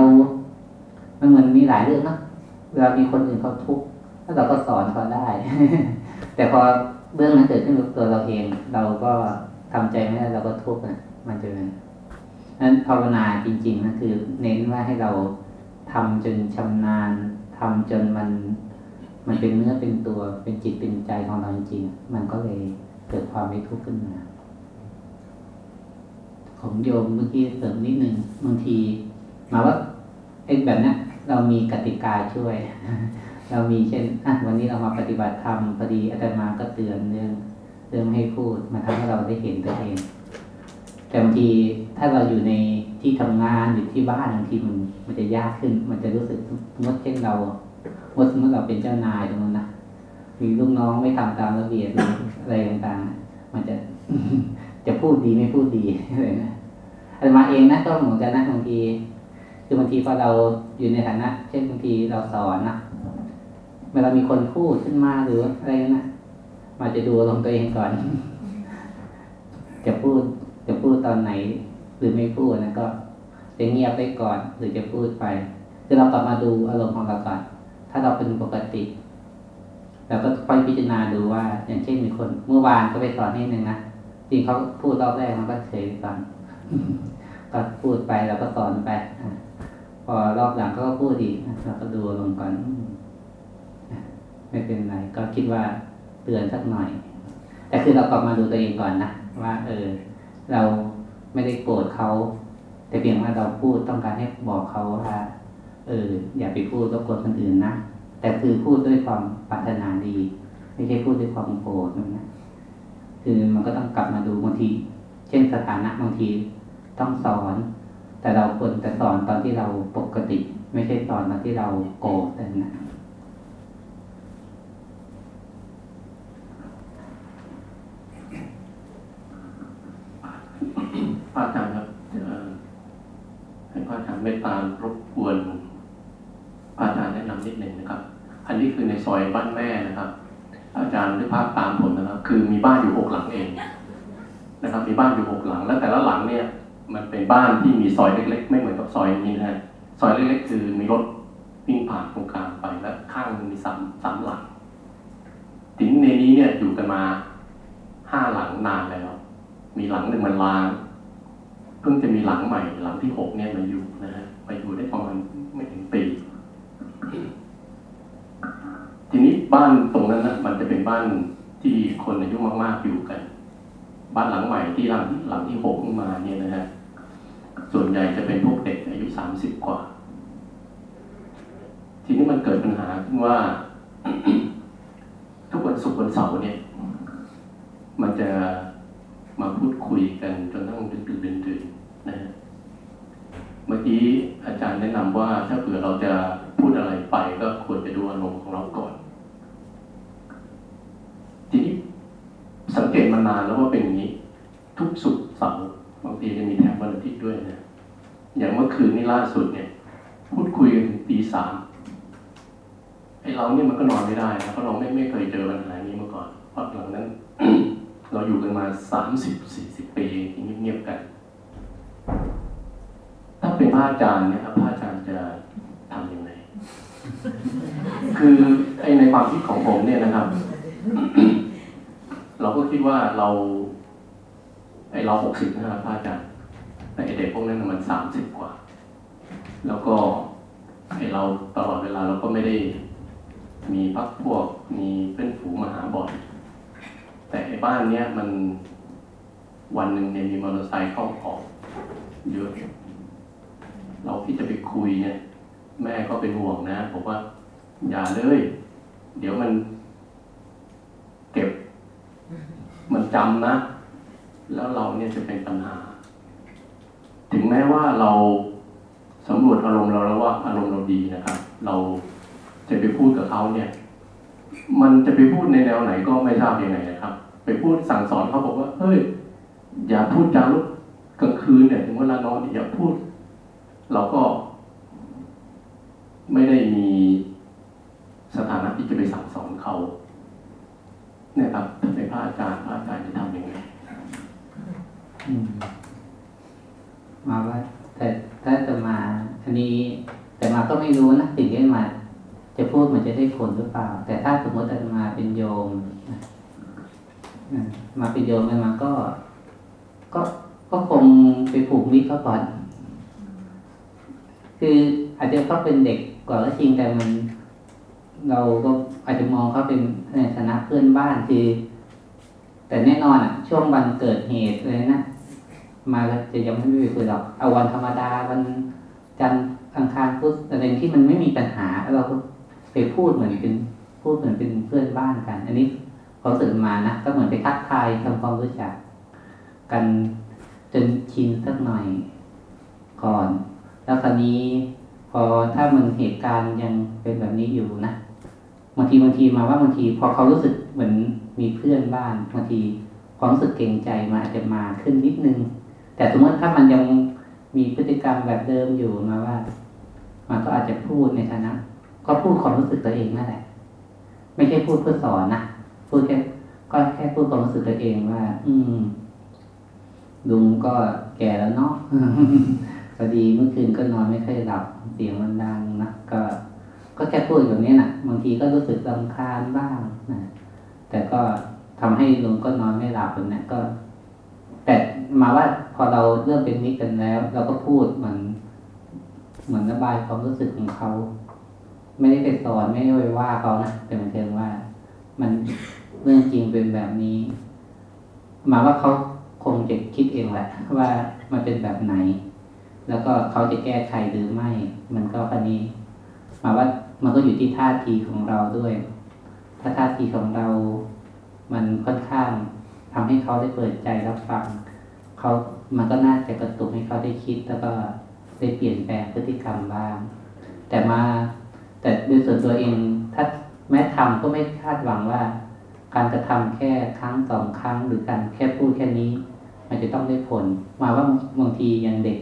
มันเหมือนมีหลายเรื่องนะ เวลามีคนอื่นเขาทุกข์แล้วเราก็สอนเขาได้ แต่พอเรื่องนั้นเกิดขึ้นกับตัวเราเอง เราก็ทำใจไม่ได้เราก็ทุกข์นะมันจะเป็นนั้นภาวนาจริงๆนะคือ เน้นว่าให้เราทำจนชำนาญทำจนมัน มันเป็นเนื้อเป็นตัวเป็นจิตเป็นใจของเราจริงๆมันก็เลยเกิดความไม่ทุกข์ขึ้นมาของโยมเมื่อกี้เสริมนิดนึงบางทีมาว่าไอ้แบบเนี้ย เรามีกติกาช่วย เรามีเช่นอะวันนี้เรามาปฏิบัติธรรมพอดีอาจารย์มาก็เตือนเรื่องเรื่องให้พูดมาทำให้เราได้เห็นตัวเอง แต่บางทีถ้าเราอยู่ในที่ทำงานหรือที่บ้านบางทีมันมันจะยากขึ้น มันจะรู้สึกสมมติเช่นเราสมมติสมมติเราเป็นเจ้านายตรงนั้นนะมีลูกน้องไม่ทำตามระเบียบหรืออะไรต่างๆ มันจะจะพูดดีไม่พูดดีอะไรนะอาตมาเองนะก็เหมือนกันนะบางทีคือบางทีพอเรา อยู่ในฐานะ เช่นบางทีเราสอนนะเวลามีคนพูดขึ้นมาหรืออะไรนะมาจะดูอารมณ์ตัวเองก่อน จะพูดจะพูดตอนไหน หรือไม่พูดนะก็จะเงียบไปก่อน หรือจะพูดไปคือเรากลับมาดูอารมณ์ของเราก่อนถ้าเราเป็นปกติเราก็ค่อยพิจารณาดูว่า อย่างเช่นมีคน เมื่อวานก็ไปสอนนิดนึงนะจริงเขาพูดรอบแรกมันก็เฉยก่อนก็พูดไปแล้วก็สอนไปอะ พอรอบหลังก็พูดอีกเราก็ดูลงก่อนไม่เป็นไร ก็คิดว่าเตือนสักหน่อย แต่คือเรากลับมาดูตัวเองก่อนนะว่า เออ เราไม่ได้โกรธเขาแต่เพียงว่าเราพูดต้องการให้บอกเขาว่าเออ อย่าไปพูดรบกวนคนอื่นนะแต่คือพูดด้วยความปรารถนาดี ไม่ใช่พูดด้วยความโกรธนะคือมันก็ต้องกลับมาดูบางที เช่นสถานะบางทีต้องสอน แต่เราควรจะสอนตอนที่เราปกติ ไม่ใช่สอนตอนที่เราโกรธแต่นะพระอาจารย์ครับให้พระอาจารย์เมตตารบกวนพระอาจารย์แนะนำนิดหนึ่งนะครับ อันนี้คือในซอยบ้านแม่นะครับ อาจารย์นึกภาพตามผมนะครับ คือมีบ้านอยู่หกหลังเอง นะครับ มีบ้านอยู่หกหลัง แล้วแต่ละหลังเนี่ย มันเป็นบ้านที่มีซอยเล็กๆ ไม่เหมือนกับซอยนี้นะฮะซอยเล็กๆคือมีรถวิ่งผ่านตรงกลางไปแล้วข้างหนึ่งมีสามสามหลังถึงในนี้เนี่ยอยู่กันมาห้าหลังนานแล้ว มีหลังหนึ่งมันล้างเพิ่งจะมีหลังใหม่ หลังที่หกเนี่ยมาอยู่นะฮะมาอยู่ได้ประมาณไม่ถึงปีทีนี้บ้านตรงนั้นนะมันจะเป็นบ้านที่คนอายุมากๆอยู่กัน บ้านหลังใหม่ที่หลังหลังที่หกมาเนี่ยนะฮะ ส่วนใหญ่จะเป็นพวกเด็กอายุสามสิบกว่า ทีนี้มันเกิดปัญหาขึ้นว่า ทุกวันศุกร์วันเสาร์เนี่ย มันจะมาพูดคุยกันจนต้องดึกดึกดื่นนๆนะฮะเมื่อกี้อาจารย์แนะนำว่าถ้าเผื่อเราจะพูดอะไรไปก็ควรจะดูอารมณ์ของเราก่อน ทีนี้สังเกตมานานแล้วว่าเป็นอย่างนี้ ทุกสุกร์เสาร์างทีจะมีแถมวันอาทิตย์ด้วยนะ อย่างเมื่อคืนนี้ล่าสุดเนี่ย พูดคุยกันถึงตีสามไอ้เราเนี่ยมันก็นอนไม่ได้นะเพราะเราไม่ไม่เคยเจอปัญหานี้มาก่อนเพราะหลังนั้น เราอยู่กันมาสามสิบสี่สิบปีเงียบๆกัน ถ้าเป็นพระอาจารย์เนี่ยครับพระอาจารย์จะทำยังไงคือไอในความคิดของผมเนี่ยนะครับ เราก็คิดว่าเรา ไอเราหกสิบนะครับพระอาจารย์ไอเด็กพวกนั้นมันสามสิบกว่า แล้วก็ไอเราตลอดเวลาเราก็ไม่ได้ มีพักพวกมีเพื่อนฝูงมาหาบ่อยแต่ไอ้บ้านเนี้ยมันวันหนึ่งเนี่ยมีมอเตอร์ไซค์เข้าออกเยอะเราที่จะไปคุยเนี่ย แม่ก็เป็นห่วงนะบอกว่า อย่าเลย เดี๋ยวมัน เก็บ มันจำนะ แล้วเราเนี่ยจะเป็นปัญหา ถึงแม้ว่าเราสำรวจอารมณ์เราแล้วว่าอารมณ์เราดีนะครับ เราจะไปพูดกับเขาเนี่ย มันจะไปพูดในแนวไหนก็ไม่ทราบยังไงนะครับ ไปพูดสั่งสอนเขาบอกว่าเฮ้ยอย่าพูดจารุกกลางคืนเนี่ยถึงเวลานอนอย่าพูด เราก็ ไม่ได้มีสถานะที่จะไปสั่งสอนเขาเนี่ยครับถ้าเป็นพระอาจารย์พระอาจารย์จะทำยังไง มาว่าแต่ถ้าจะมา อันนี้ แต่มาก็ไม่รู้นะสิ่งที่มา จะพูดมันจะได้ผลหรือเปล่า แต่ถ้าสมมติอาตมาเป็นโยมมาเป็นโยมอาตมาก็ ก็ก็คงไปผูกมิตรเขาก่อน คืออาจจะเขาเป็นเด็กกว่าก็จริงแต่มัน เราก็อาจจะมองเขาเป็นในฐานะเพื่อนบ้านคือแต่แน่นอนอะ ช่วงวันเกิดเหตุเลยนะ มาแล้วจะยังไม่ไปคุยหรอกเอาวันธรรมดาวันจันทร์อังคารพุธอะไรที่มันไม่มีปัญหาเราก็ไปพูดเหมือนเป็นพูดเหมือนเป็นเพื่อนบ้านกัน อันนี้เขาสื่อมานะก็เหมือนไปทักทายทำความรู้จัก กันจนชินสักหน่อยก่อน แล้วคราวนี้พอถ้ามันเหตุการณ์ยังเป็นแบบนี้อยู่นะบางทีบางทีมาว่าบางที พอเขารู้สึกเหมือนมีเพื่อนบ้านบางทีความรู้สึกเกรงใจมันอาจจะมาขึ้นนิดนึง แต่สมมติถ้ามันยังมีพฤติกรรมแบบเดิมอยู่มาว่า มันก็อาจจะพูดในฐานะ ก็พูดความรู้สึกตัวเองนั่นแหละไม่ใช่พูดเพื่อสอนนะพูดแค่ก็แค่พูดความรู้สึกตัวเองว่า อืมลุงก็แก่แล้วเนาะพอดีเมื่อคืนก็นอนไม่ค่อยหลับเสียงมันดังนะก็ ก็แค่พูดแบบนี้นะบางทีก็รู้สึกรำคาญบ้างนะแต่ก็ทำให้ลุงก็นอนไม่หลับแบบนี้ก็ แต่มาว่า พอเราเริ่มเป็นมิตรกันแล้ว เราก็พูดเหมือนเหมือนระบายความรู้สึกของเขา ไม่ได้ไปสอนไม่ได้ไปว่าเขานะแต่หมายถึงว่า มันเรื่องจริงเป็นแบบนี้มาว่าเขาคงจะคิดเองแหละว่ามันเป็นแบบไหน แล้วก็เขาจะแก้ไขหรือไม่ มันก็คันนี้มาว่ามันก็อยู่ที่ท่าทีของเราด้วย ถ้าท่าทีของเรา มันค่อนข้างทำให้เขาได้เปิดใจรับฟังเขา มันก็น่าจะกระตุกให้เขาได้คิดแล้วก็ได้เปลี่ยนแปลงพฤติกรรมบ้าง แต่มาแต่โดยส่วนตัวเองถ้าแม้ทำก็ไม่คาดหวังว่า การกระทำแค่ครั้งสองครั้ง หรือการแค่พูดแค่นี้ มันจะต้องได้ผล มาว่าบางทียังเด็ก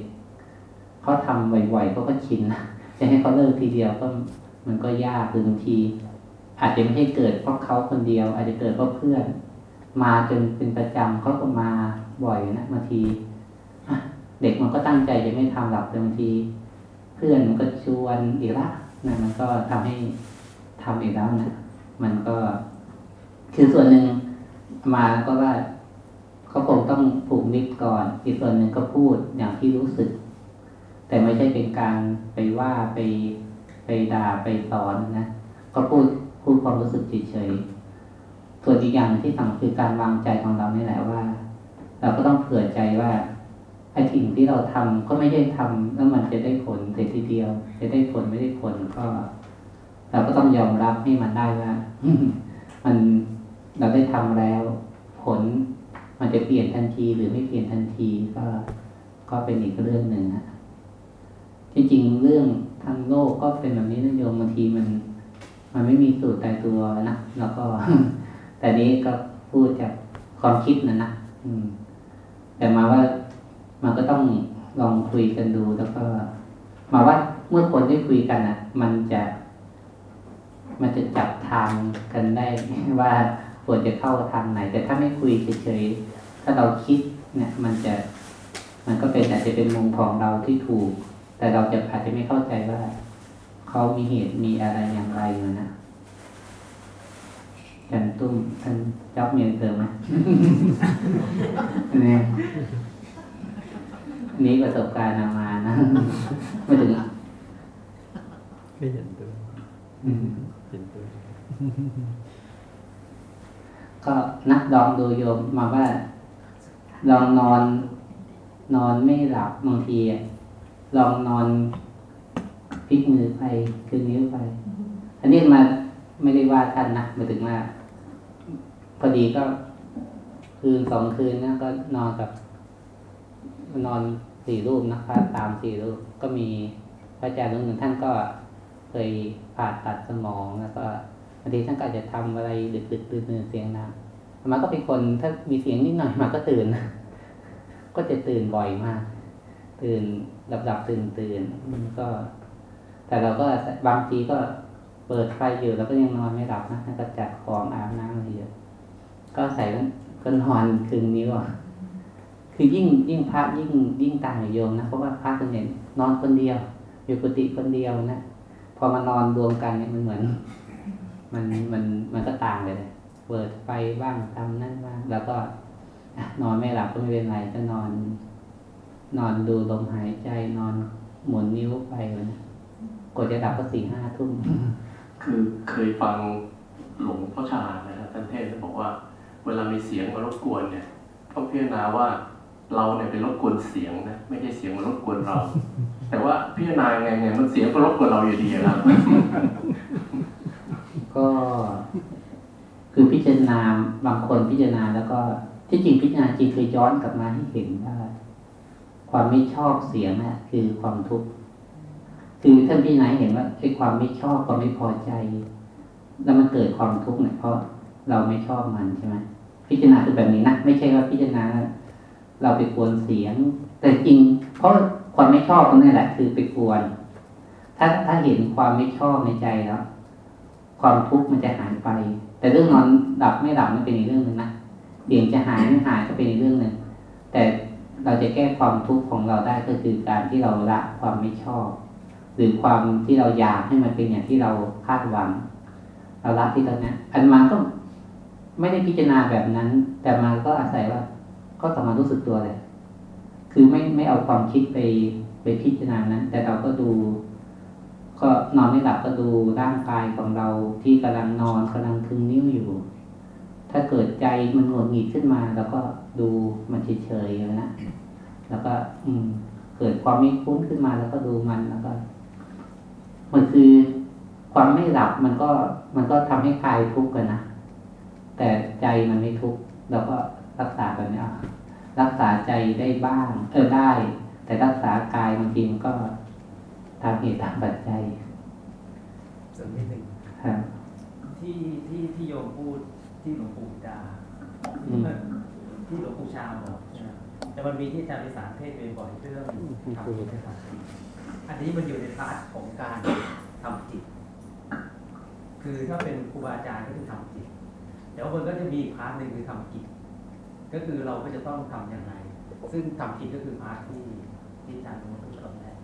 เขาทำบ่อยๆเขาก็ชินนะจะให้เขาเลิกทีเดียวก็มันก็ยากหรือบางที อาจจะไม่ใช่เกิดเพราะเขาคนเดียว อาจจะเกิดเพราะเพื่อน มาจนเป็นประจำเขาก็มาบ่อยนะบางที เด็กมันก็ตั้งใจจะไม่ทำหรอกแต่บางที เพื่อนมันก็ชวนอีกละนะมันก็ทำให้ทำอีกแล้วนะมันก็ คือส่วนหนึ่งมาก็ว่าเขาคงต้องผูกมิตรก่อน อีกส่วนหนึ่งก็พูดอย่างที่รู้สึก แต่ไม่ใช่เป็นการไปว่าไปไปด่าไปสอนนะก็พูดพูดความรู้สึกเฉยๆส่วนอีกอย่างที่สำคัญคือการวางใจของเรานี่แหละว่า เราก็ต้องเผื่อใจว่า ไอ้สิ่งที่เราทำก็ไม่ได้ทำแล้วมันจะได้ผลเสียทีเดียว จะได้ผลไม่ได้ผลก็ เราก็ต้องยอมรับให้มันได้ว่ามันเราได้ทำแล้ว ผลมันจะเปลี่ยนทันทีหรือไม่เปลี่ยนทันทีก็ก็เป็นอีกเรื่องหนึ่งนะที่จริงเรื่องทางโลกก็เป็นแบบนี้นะโยมบางทีมัน มันไม่มีสูตรตายตัวนะแล้วก็ แต่นี้ก็พูดจากความคิดนะนะอืมแต่มาว่า มันก็ต้องลองคุยกันดูแล้วก็ มาว่าเมื่อคนได้คุยกันอะ มันจะมันจะจับทางกันได้ว่าควรจะเข้าทางไหน แต่ถ้าไม่คุยเฉยๆถ้าเราคิดเนี่ย มันจะ มันก็เป็นอาจจะเป็นมุมของเราที่ถูก แต่เราจะอาจจะไม่เข้าใจว่าเขามีเหตุมีอะไรอย่างไรมานะจันตุ้มท่านจ๊อบเมียนเติมไหมเนี่ย นนี้ประสบการณ์เอามานะไม่ถึงอะไม่เห็นตัวอืมเห็นตัวก็นักลองดูโยมมาว่า ลองนอน นอนไม่หลับบางทีอะลองนอนพลิกมือไปคือนิ้วไป อันนี้มาไม่ได้ว่าท่านนะหมายถึงว่า พอดีก็คืนสองคืนนะก็นอนกับ นอนสี่รูปนะพระตามสี่รูปก็มีพระอาจารย์รูปหนึ่งท่านก็เคยผ่าตัดสมองแล้วก็บางทีท่านก็อาจจะทำอะไรดึกๆดื่นๆเสียงดังอามาก็เป็นคนถ้ามีเสียงนิดหน่อยมาก็ตื่น ก็จะตื่นบ่อยมาก ตื่นหลับหลับตื่นตื่นมันก็ แต่เราก็บางทีก็เปิดไฟอยู่แล้วก็ยังนอนไม่หลับนะก็จัดของอาบน้ำอะไรเยอะก็ใส่ก็นอนคืนนิ้วอะ คือยิ่งยิ่งพระยิ่งยิ่งต่างโยมนะเพราะว่าพระส่วนใหญ่นอนคนเดียว อยู่กุฏิคนเดียวนะพอมานอนรวมกันเนี่ยมันเหมือน มันมันมันก็ต่างเลยเลยเปิดไฟบ้างทำนั่นบ้างแล้วก็นอนไม่หลับก็ไม่เป็นไรก็นอน นอนดูลมหายใจนอนหมุนนิ้วไปเลยนะกว่าจะดับก็สี่ห้าทุ่มคือเคยฟังหลวงพ่อชานะครับท่านเทศน์บอกว่า เวลามีเสียงมารบกวนเนี่ยต้องพิจารณาว่า เราเนี่ยไปรบกวนเสียงนะไม่ใช่เสียงมารบกวนเรา แต่ว่าพิจารณาไงไงมันเสียงก็รบกวนเราอยู่ดีครับก็ คือพิจารณาบางคนพิจารณาแล้วก็ที่จริงพิจารณาจริงคือย้อนกลับมาให้เห็นว่า ความไม่ชอบเสียงน่ะ คือความทุกข์คือท่านพิจารณาให้เห็นว่าไอ้ความไม่ชอบความไม่พอใจ แล้วมันเกิดความทุกข์เนี่ยเพราะเราไม่ชอบมันใช่ไหมพิจารณาคือแบบนี้นะไม่ใช่ว่าพิจารณา เราไปกวนเสียง แต่จริง เพราะความไม่ชอบตรงนี้แหละ คือไปกวน ถ้าถ้าเห็นความไม่ชอบในใจแล้วความทุกข์มันจะหายไป แต่เรื่องนอนดับไม่ดับมันเป็นอีกเรื่องหนึ่งนะเสียงจะหายไม่หายก็เป็นอีกเรื่องหนึ่งแต่เราจะแก้ความทุกข์ของเราได้ก็คือการที่เราละความไม่ชอบ หรือความที่เราอยากให้มันเป็นอย่างที่เราคาดหวัง เราละที่ตรงนี้อันมาก็ไม่ได้พิจารณาแบบนั้น แต่มาก็อาศัยว่า ก็กลับมารถรู้สึกตัวเลยคือไม่ไม่เอาความคิดไปไปพิจารณานั้น แต่เราก็ดู ก็นอนไม่หลับก็ดูร่างกายของเราที่กำลังนอนกำลังคึงนิ้วอยู่ ถ้าเกิดใจมันหงุดหงิดขึ้นมาแล้วก็ดูมันเฉยๆนะแล้วก็ อืม เกิดความไม่คุ้นขึ้นมาแล้วก็ดูมันแล้วก็มันคือความไม่หลับมันก็มันก็ทำให้กายทุกข์กันนะแต่ใจมันไม่ทุกข์เราก็ รักษาแบบนี้เอารักษาใจได้บ้าง เออได้ แต่รักษากายบางทีมันก็ตามเหตุตามปัจจัยส่วนนิดหนึ่งครับที่ที่ที่โยมพูดที่หลวงปู่จาอืมที่หลวงปู่ชาบอกใช่ไหมแต่มันมีที่อาจารย์ไพศาลเทศน์บ่อยๆเรื่องทำจิตให้ขาดอันนี้มันอยู่ใน part ของการทำจิต คือถ้าเป็นครูบาอาจารย์ก็คือทำจิต แต่ว่ามันก็จะมีอีก part หนึ่งคือทำกิจ ก็คือเราก็จะต้องทำอย่างไรซึ่งทำกิจก็คือพาร์ทที่ที่อาจารย์พูดตอนแรก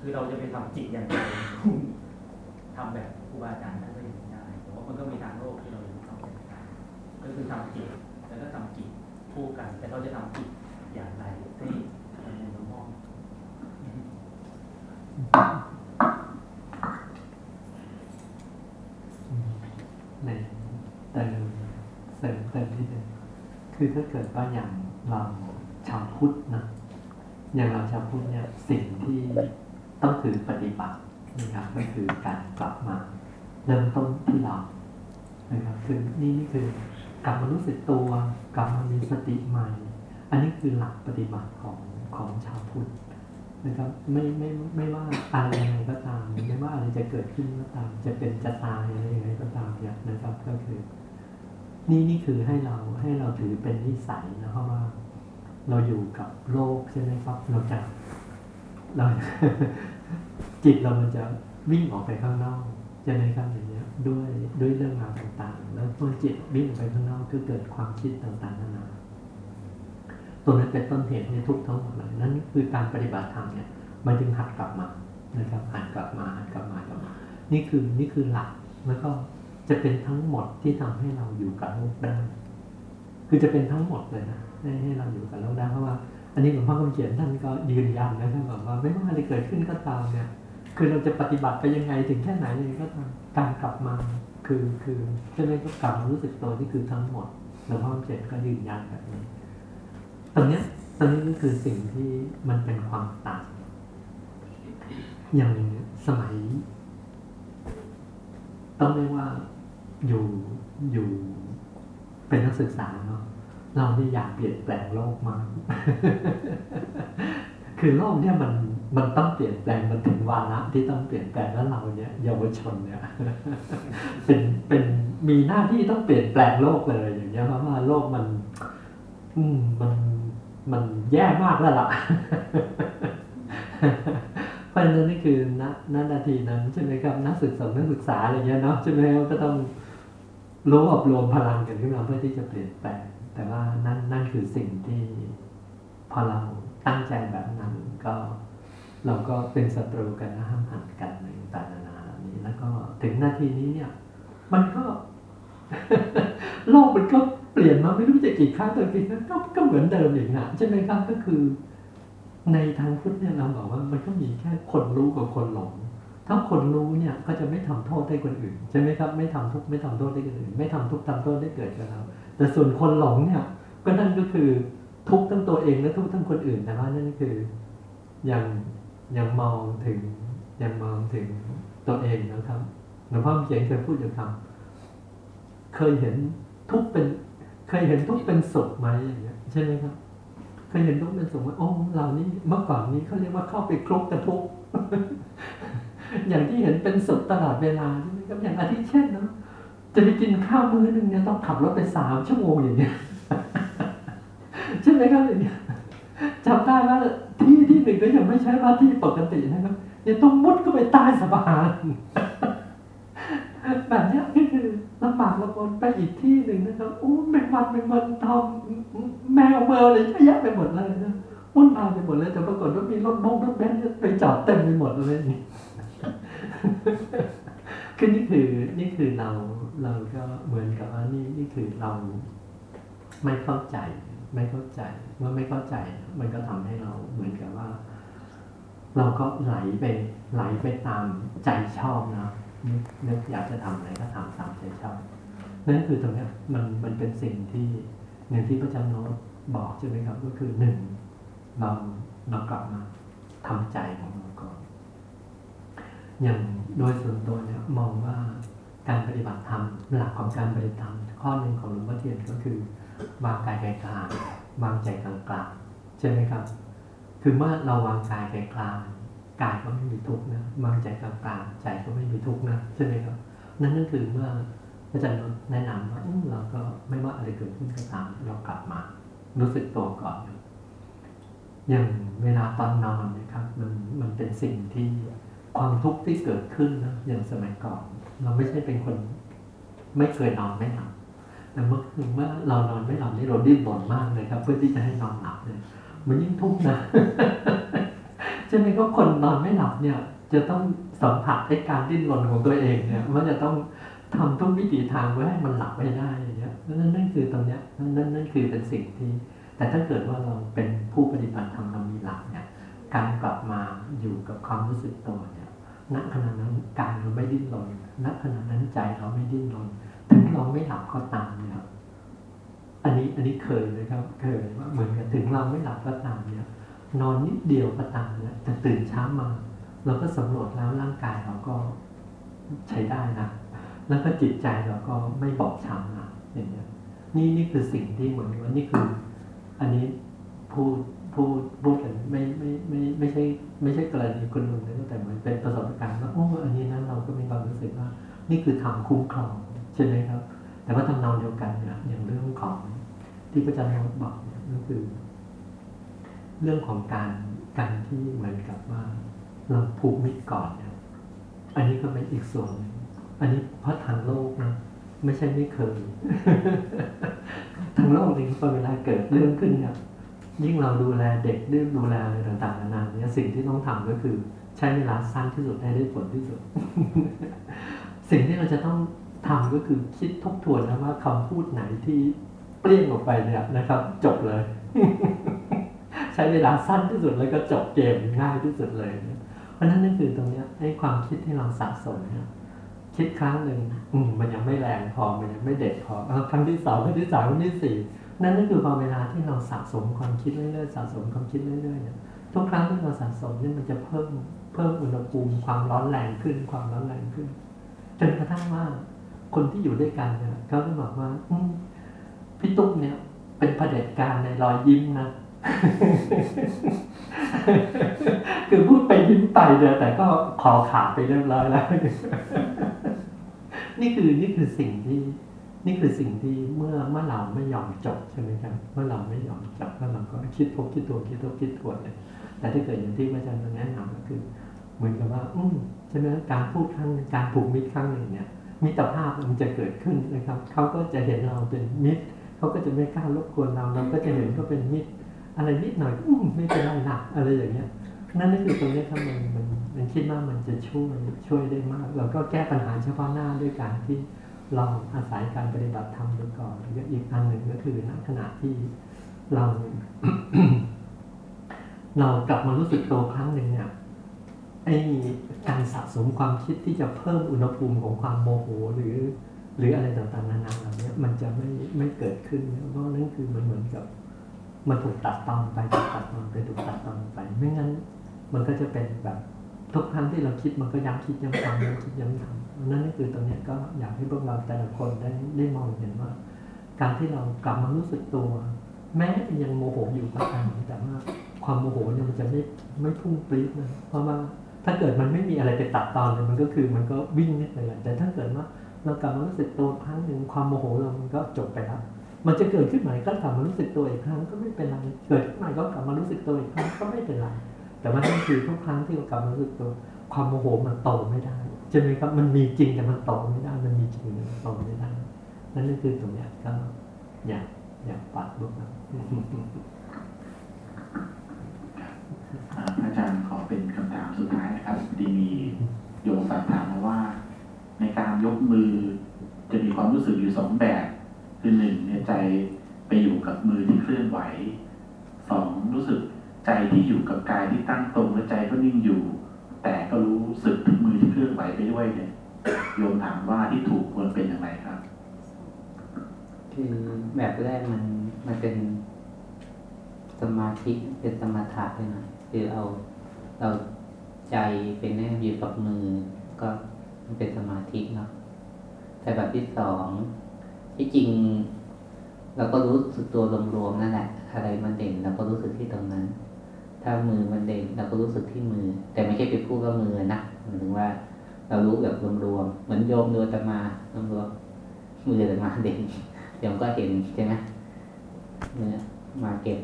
คือเราจะไปทำจิตอย่างไรทำแบบครูบาอาจารย์ท่านก็ยังไม่ได้แต่ว่ามันก็มีทางโลกที่เราจะต้องเป็นการก็คือทำจิตแล้วก็ทำกิจคู่กัน แต่เราจะทำกิจอย่างไรที่มันในมุมมองเติมเสริมเติมนิดนึง คือถ้าเกิดว่าอย่างเราชาวพุทธนะอย่างเราชาวพุทธเนี่ยสิ่งที่ต้องถือปฏิบัตินะครับก็คือการกลับมาเริ่มต้นที่เรานะครับคือนี่นี่คือกลับมารู้สึกตัวกลับมามีสติใหม่ อันนี้คือหลักปฏิบัติของของชาวพุทธนะครับไม่ไม่ไม่ว่าอะไรยังไงก็ตาม ไม่ว่าอะไรจะเกิดขึ้นก็ตาม จะเป็นจะตายอะไรยังไงก็ตามเนี่ยนะครับก็คือ นี่นี่คือให้เราให้เราถือเป็นนิสัยนะเพราะว่า เราอยู่กับโลกใช่ไหมครับ เราจะเราจิตเรามันจะวิ่งออกไปข้างนอกใช่ไหมครับอย่างเงี้ยด้วยด้วยเรื่องราวต่างๆ แล้วเมื่อจิตวิ่งออกไปข้างนอกก็เกิดความคิดต่างๆนานาตัวนั้นเป็นต้นเหตุในทุกทั้งหมดเลยนั่นคือการปฏิบัติธรรมเนี่ยมันจึงหัดกลับมานะครับหัดกลับมาหัดกลับมากลับมา นี่คือนี่คือหลักแล้วก็ จะเป็นทั้งหมดที่ทำให้เราอยู่กับโลกได้ คือจะเป็นทั้งหมดเลยนะให้ให้เราอยู่กับโลกได้เพราะว่า อันนี้หลวงพ่อคำเขียนท่านก็ยืนยันนะครับบอกว่าไม่ว่าอะไรเกิดขึ้นก็ตามเนี่ย คือเราจะปฏิบัติไปยังไงถึงแค่ไหนยังไงก็ตามการกลับมาคือคือใช่ไหมก็กลับมารู้สึกตัวนี่คือทั้งหมดหลวงพ่อคำเขียนก็ยืนยันแบบนี้ตรงเนี้ยตรงนี้ก็คือสิ่งที่มันเป็นความต่างอย่างสมัย ต้องเรียกว่า อยู่อยู่เป็นนักศึกษาเนาะเราเนี่ยอยากเปลี่ยนแปลงโลกมาก คือโลกเนี่ยมันมันต้องเปลี่ยนแปลงมันถึงวาระที่ต้องเปลี่ยนแปลงแล้วเราเนี่ยเยาวชนเนี่ยเป็นเป็นมีหน้าที่ต้องเปลี่ยนแปลงโลกเลยอย่างเงี้ยเพราะว่าโลกมัน อืมมันมันแย่มากแล้วล่ะเพราะฉะนั้นนี่คือณณนาทีนั้นใช่ไหมครับนักศึกษานักศึกษาอะไรเงี้ยเนาะใช่ไหมก็ต้อง รู้วบรวมพลังกันขึ้นมาเพื่อที่จะเปลี่ยนแปลง แต่ว่านั่นนั่นคือสิ่งที่พอเราตั้งใจแบบนั้นก็เราก็เป็นศัตรูกันนะห้ามหันกันในต่างๆนานาเหล่านี้ แล้วก็ถึงนาทีนี้เนี่ย มันก็ โลกมันก็เปลี่ยนมาไม่รู้จะกี่ครั้งต่อกี่ครั้งก็ก็เหมือนเดิมอีกนะใช่ไหมครับก็คือ ในทางพุทธเนี่ยเราบอกว่ามันก็มีแค่คนรู้กับคนหลง ถ้าคนรู้เนี่ยก็จะไม่ทำโทษให้คนอื่นใช่ไหมครับ ไม่ทำทุกข์ไม่ทำโทษให้คนอื่น ไม่ทำทุกข์ทำโทษให้เกิดกับเราแต่ส่วนคนหลงเนี่ย ก็นั่นก็คือทุกข์ทั้งตัวเองและทุกข์ทั้งคนอื่นแต่ว่านั่นคือยังยังมองถึงยังมองถึงตัวเองนะครับหลวงพ่อเขียนเคยพูดอยู่คำเคยเห็นทุกข์เป็น เคยเห็นทุกข์เป็นสุขไหมอย่างเงี้ยใช่ไหมครับ เคยเห็นทุกข์เป็นสุขไหมโอ้เรานี่เมื่อก่อนนี้เขาเรียกว่าเข้าไปคลุกกับทุก อย่างที่เห็นเป็นสุขตลอดเวลาใช่ไหมครับอย่างอาทิเช่นเนาะจะไปกินข้าวมื้อหนึ่งเนี่ยต้องขับรถไปสามชั่วโมงอย่างเงี้ยใช่ไหมครับอย่างเงี้ยจำได้ว่าที่ที่หนึ่งก็ยังไม่ใช่ว่าที่ปกตินะครับยังต้องมุดเข้าไปใต้สะพานแบบเนี้ยก็คือลำบากลำบนไปอีกที่หนึ่งนะครับโอ้แมงวันแมงวันทอมแมวเมลเลยเยอะแยะไปหมดเลยนะวุ่นวายไปหมดเลยแต่ปรากฏว่ามีรถบงรถเบนซ์ไปจอดเต็มไปหมดเลย คือนี่คือนี่คือเราเราก็เหมือนกับว่านี่นี่คือเราไม่เข้าใจ ไม่เข้าใจเมื่อไม่เข้าใจ มันก็ทำให้เราเหมือนกับว่า เราก็ไหลไปไหลไปตามใจชอบนะนึกอยากจะทำอะไรก็ทำตามใจชอบนั่นคือตรงนี้มันมันเป็นสิ่งที่อย่างที่พระอาจารย์โน้ตบอกใช่ไหมครับ ก็คือหนึ่งเราเรากลับมาทำใจของ อย่างโดยส่วนตัวเนี่ยมองว่าการปฏิบัติธรรมหลักของการปฏิบัติธรรมข้อหนึ่งของหลวงพ่อเทียนก็คือวางกายกลางวางใจกลางๆใช่ไหมครับ คือเมื่อเราวางกายกลางกายก็ไม่มีทุกข์นะวางใจกลางๆใจก็ไม่มีทุกข์นะใช่ไหมครับ นั่นก็คือเมื่ออาจารย์แนะนำว่าอืมเราก็ไม่ว่าอะไรเกิดขึ้นก็ตามเรากลับมา รู้สึกตัวก่อน อย่างเวลาตอนนอนนะครับมันมันเป็นสิ่งที่ ความทุกข์ที่เกิดขึ้นนะอย่างสมัยก่อน เราไม่ใช่เป็นคน ไม่เคยนอนไม่หลับแต่เมื่อเมื่อเรานอนไม่หลับนี่เราดิ้นรนมากเลยครับ เพื่อที่จะให้นอนหลับเลยมันยิ่งทุกข์นะใช่ไหมก็คนนอนไม่หลับเนี่ย จะต้องสัมผัสในการดิ้นรนของตัวเองเนี่ยมันจะต้องทำทุกวิถีทางเพื่อให้มันหลับไม่ได้อย่างเงี้ยนั่นนั่นคือตรงเนี้ยนั่นนั่นนั่นคือเป็นสิ่งที่ แต่ถ้าเกิดว่าเราเป็นผู้ปฏิบัติธรรมเรามีหลักเนี่ย การกลับมาอยู่กับความรู้สึกตัวเนี่ยณขณะนั้นกายเราไม่ดิ้นรนณขณะนั้นใจเราไม่ดิ้นรนถึงเราไม่หลับก็ตามเนี่ยอันนี้อันนี้เคยเลยครับ เคยว่าเหมือนกันถึงเราไม่หลับก็ตามเนี่ยนอนนิดเดียวก็ตามเนี่ยแต่ตื่นเช้ามาเราก็สำรวจแล้วร่างกายเราก็ใช้ได้นะแล้วก็จิตใจเราก็ไม่บอบช้ำนะอย่างเงี้ยนี่นี่คือสิ่งที่เหมือนว่านี่คือ อันนี้พูด พูดพูดกันไม่ไม่ไม่ไม่ใช่ไม่ใช่กรณีคนหนึ่งนะแต่เหมือนเป็นประสบการณ์ว่าโอ้อันนี้นั้นเราก็มีความรู้สึกว่า นี่คือทำคุ้มครองใช่ไหมครับ แต่ว่าทำนองเดียวกันเนี่ยอย่างเรื่องของที่พระอาจารย์บอกเนี่ยก็คือ เรื่องของการการที่เหมือนกับว่า เราผูกมิตรก่อนเนี่ยอันนี้ก็เป็นอีกส่วนหนึ่งอันนี้เพราะทางโลกนะไม่ใช่ไม่เคยทางโลกนี่พอเวลาเกิดเรื่องขึ้นเนี่ย ยิ่งเราดูแลเด็กเรื่อดูแลอะไรต่างๆนานาเนี่ยสิ่งที่ต้องทำก็คือ ใช้เวลาสั้นที่สุดให้ได้ผลที่สุด สิ่งที่เราจะต้องทำก็คือคิดทบทวนนะว่าคำพูดไหนที่เปรี้ยงออกไปเนี่ยนะครับ จบเลย ใช้เวลาสั้นที่สุดแล้วก็จบเกมง่ายที่สุดเลย เพราะฉะนั้นนั่นคือตรงเนี้ยให้ความคิดที่เราสะสมเนี่ยคิดครั้งหนึ่งมมันยังไม่แรงพอมันยังไม่เด็ดพอครั้งที่สองครั้งที่สามครั้งที่สี่ นั่นก็คือพอเวลาที่เราสะสมความคิดเรื่อยๆสะสมความคิดเรื่อยๆเนี่ยทุกครั้งที่เราสะสมเนี่ยมันจะเพิ่มเพิ่มอุณหภูมิความร้อนแรงขึ้น ความร้อนแรงขึ้นจนกระทั่งว่าคนที่อยู่ด้วยกันเนี่ยเขาก็บอกว่าอืพี่ตุ๊กเนี่ย เป็นเผด็จการในรอยยิ้มนะคือพูดไปยิ้มไปเนี่ยแต่ก็ขอขาไปเรียบร้อยแล้ว นี่คือนี่คือสิ่งที่ นี่คือสิ่งที่เมื่อเมื่อเราไม่ยอมจบใช่ไหมครับ เมื่อเราไม่ยอมจบแล้วเราก็คิดทบคิดตัวคิดทบคิดทวนเลยแต่ถ้าเกิดอย่างที่พระอาจารย์แนะนำก็คือ เหมือนกับว่า อืมใช่ไหมการพูดครั้งหนึ่งการผูกมิตรครั้งหนึ่งเนี่ยมิตรภาพมันจะเกิดขึ้นนะครับเขาก็จะเห็นเราเป็นมิตรเขาก็จะไม่กล้ารบกวนเราเราก็จะเห็นเขาเป็นมิตร อะไรนิดหน่อยอืมไม่เป็นไรหนักอะไรอย่างเงี้ยนั่นก็คือตรงนี้ครับมันมันมันคิดว่ามันจะช่วยช่วยได้มาก เราก็แก้ปัญหาเฉพาะหน้าด้วยการที่ เราอาศัยการปฏิบัติธรรมดูก่อนอีกอันหนึ่งก็คือณขณะที่เรา เรากลับมารู้สึกตัวครั้งหนึ่งเนี่ยไอ้การสะสมความคิดที่จะเพิ่มอุณหภูมิของความโมโหหรือ หรืออะไรต่างๆนานาเหล่านี้มันจะไม่ไม่เกิดขึ้นเพราะนั่นคือมันเหมือนกับมันถูกตัดตอนไปถูกตัดตอนไปถูกตัดตอนไป ไม่งั้น มันก็จะเป็นแบบทุกครั้งที่เราคิดมันก็ย้ำคิดย้ำทำย้ำคิดย้ำทำ นั่นก็คือตรงนี้ก็อยากให้พวกเราแต่ละคนได้ได้มองเห็นว่า การที่เรากลับมารู้สึกตัว แม้ยังโมโหอยู่ก็ตามแต่ว่าความโมโหเนี่ยมันจะไม่ไม่พุ่งปรี๊ดนะเพราะว่าถ้าเกิดมันไม่มีอะไรไปตัดตอนเลยมันก็คือมันก็วิ่งนิดไปเลยแต่ถ้าเกิดว่าเรากลับมารู้สึกตัวครั้งหนึ่งความโมโหเรามันก็จบไปแล้วมันจะเกิดขึ้นใหม่ก็กลับมารู้สึกตัวอีกครั้งก็ไม่เป็นไรเกิดขึ้นใหม่ก็กลับมารู้สึกตัวอีกครั้งก็ไม่เป็นไรแต่ว่านั่นคือทุกครั้งที่เรากลับมารู้สึกตัว ความโมโหมันโตไม่ได้ ใช่ไหมครับมันมีจริงแต่มันโตไม่ได้ มันมีจริงแต่มันโตไม่ได้ นั่นก็คือตรงนี้ก็อยากอยากปัดลูกนะอาจารย์ขอเป็นคำถามสุดท้ายนะครับดีมีโยมฝากถามมาว่า ในการยกมือจะมีความรู้สึกอยู่สองแบบคือหนึ่งเนี่ยใจไปอยู่กับมือที่เคลื่อนไหวสองรู้สึกใจที่อยู่กับกายที่ตั้งตรงและใจก็นิ่งอยู่ แต่ก็รู้สึกถึงมือที่เคลื่อนไหวไปด้วยเนี่ยโยมถามว่าที่ถูกควรเป็นอย่างไรครับ คือแบบแรกมันมันเป็นสมาธิเป็นสมถะเลยนะคือเอาเราใจเป็นแนบอยู่กับมือ ก็มันเป็นสมาธิเนาะแต่แบบที่สองที่จริง เราก็รู้สึกตัวรวมๆนั่นแหละ อะไรมันเด่นเราก็รู้สึกที่ตรงนั้น ถ้ามือมันเด่นเราก็รู้สึกที่มือ แต่ไม่ใช่ไปพูดว่ามือนะหมายถึงว่า เรารู้แบบรวมๆเหมือนโยมดูตมารวมมือตมาเด่นเดี๋ยวก็เห็นใช่ไหมเนื้อมาเก็บ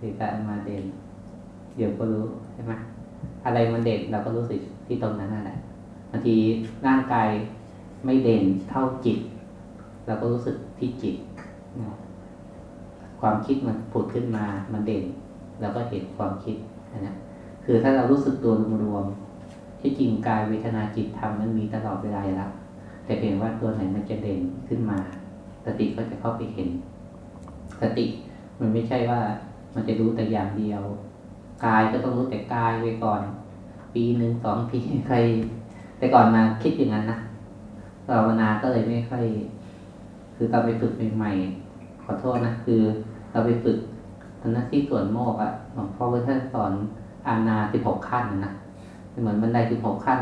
ศีรษะมาเด่นเดี๋ยวก็รู้ใช่ไหมอะไรมันเด่นเราก็รู้สึกที่ตรงนั้นนั่นแหละบางทีร่างกายไม่เด่นเท่าจิต เราก็รู้สึกที่จิตความคิดมันผุดขึ้นมา มันเด่น เราก็เห็นความคิดนะคือถ้าเรารู้สึกตัวรวมๆที่จริงกายเวทนาจิตธรรมมันมีตลอดเวลาอยู่แล้วแต่เพียงว่าตัวไหนมันจะเด่นขึ้นมา สติก็จะเข้าไปเห็น สติมันไม่ใช่ว่ามันจะรู้แต่อย่างเดียว กายก็ต้องรู้แต่กายไว้ก่อน ปีหนึ่งสองปีใคร แต่ก่อนมาคิดอย่างนั้นนะภาวนาก็เลยไม่ค่อย คือตอนไปฝึกใหม่ๆขอโทษนะคือเราไปฝึก นนั้นที่สวนโมกอะหลวงพ่อท่านสอนอานาสิบหกขั้นนะนะเหมือนบันไดสิบหกขั้น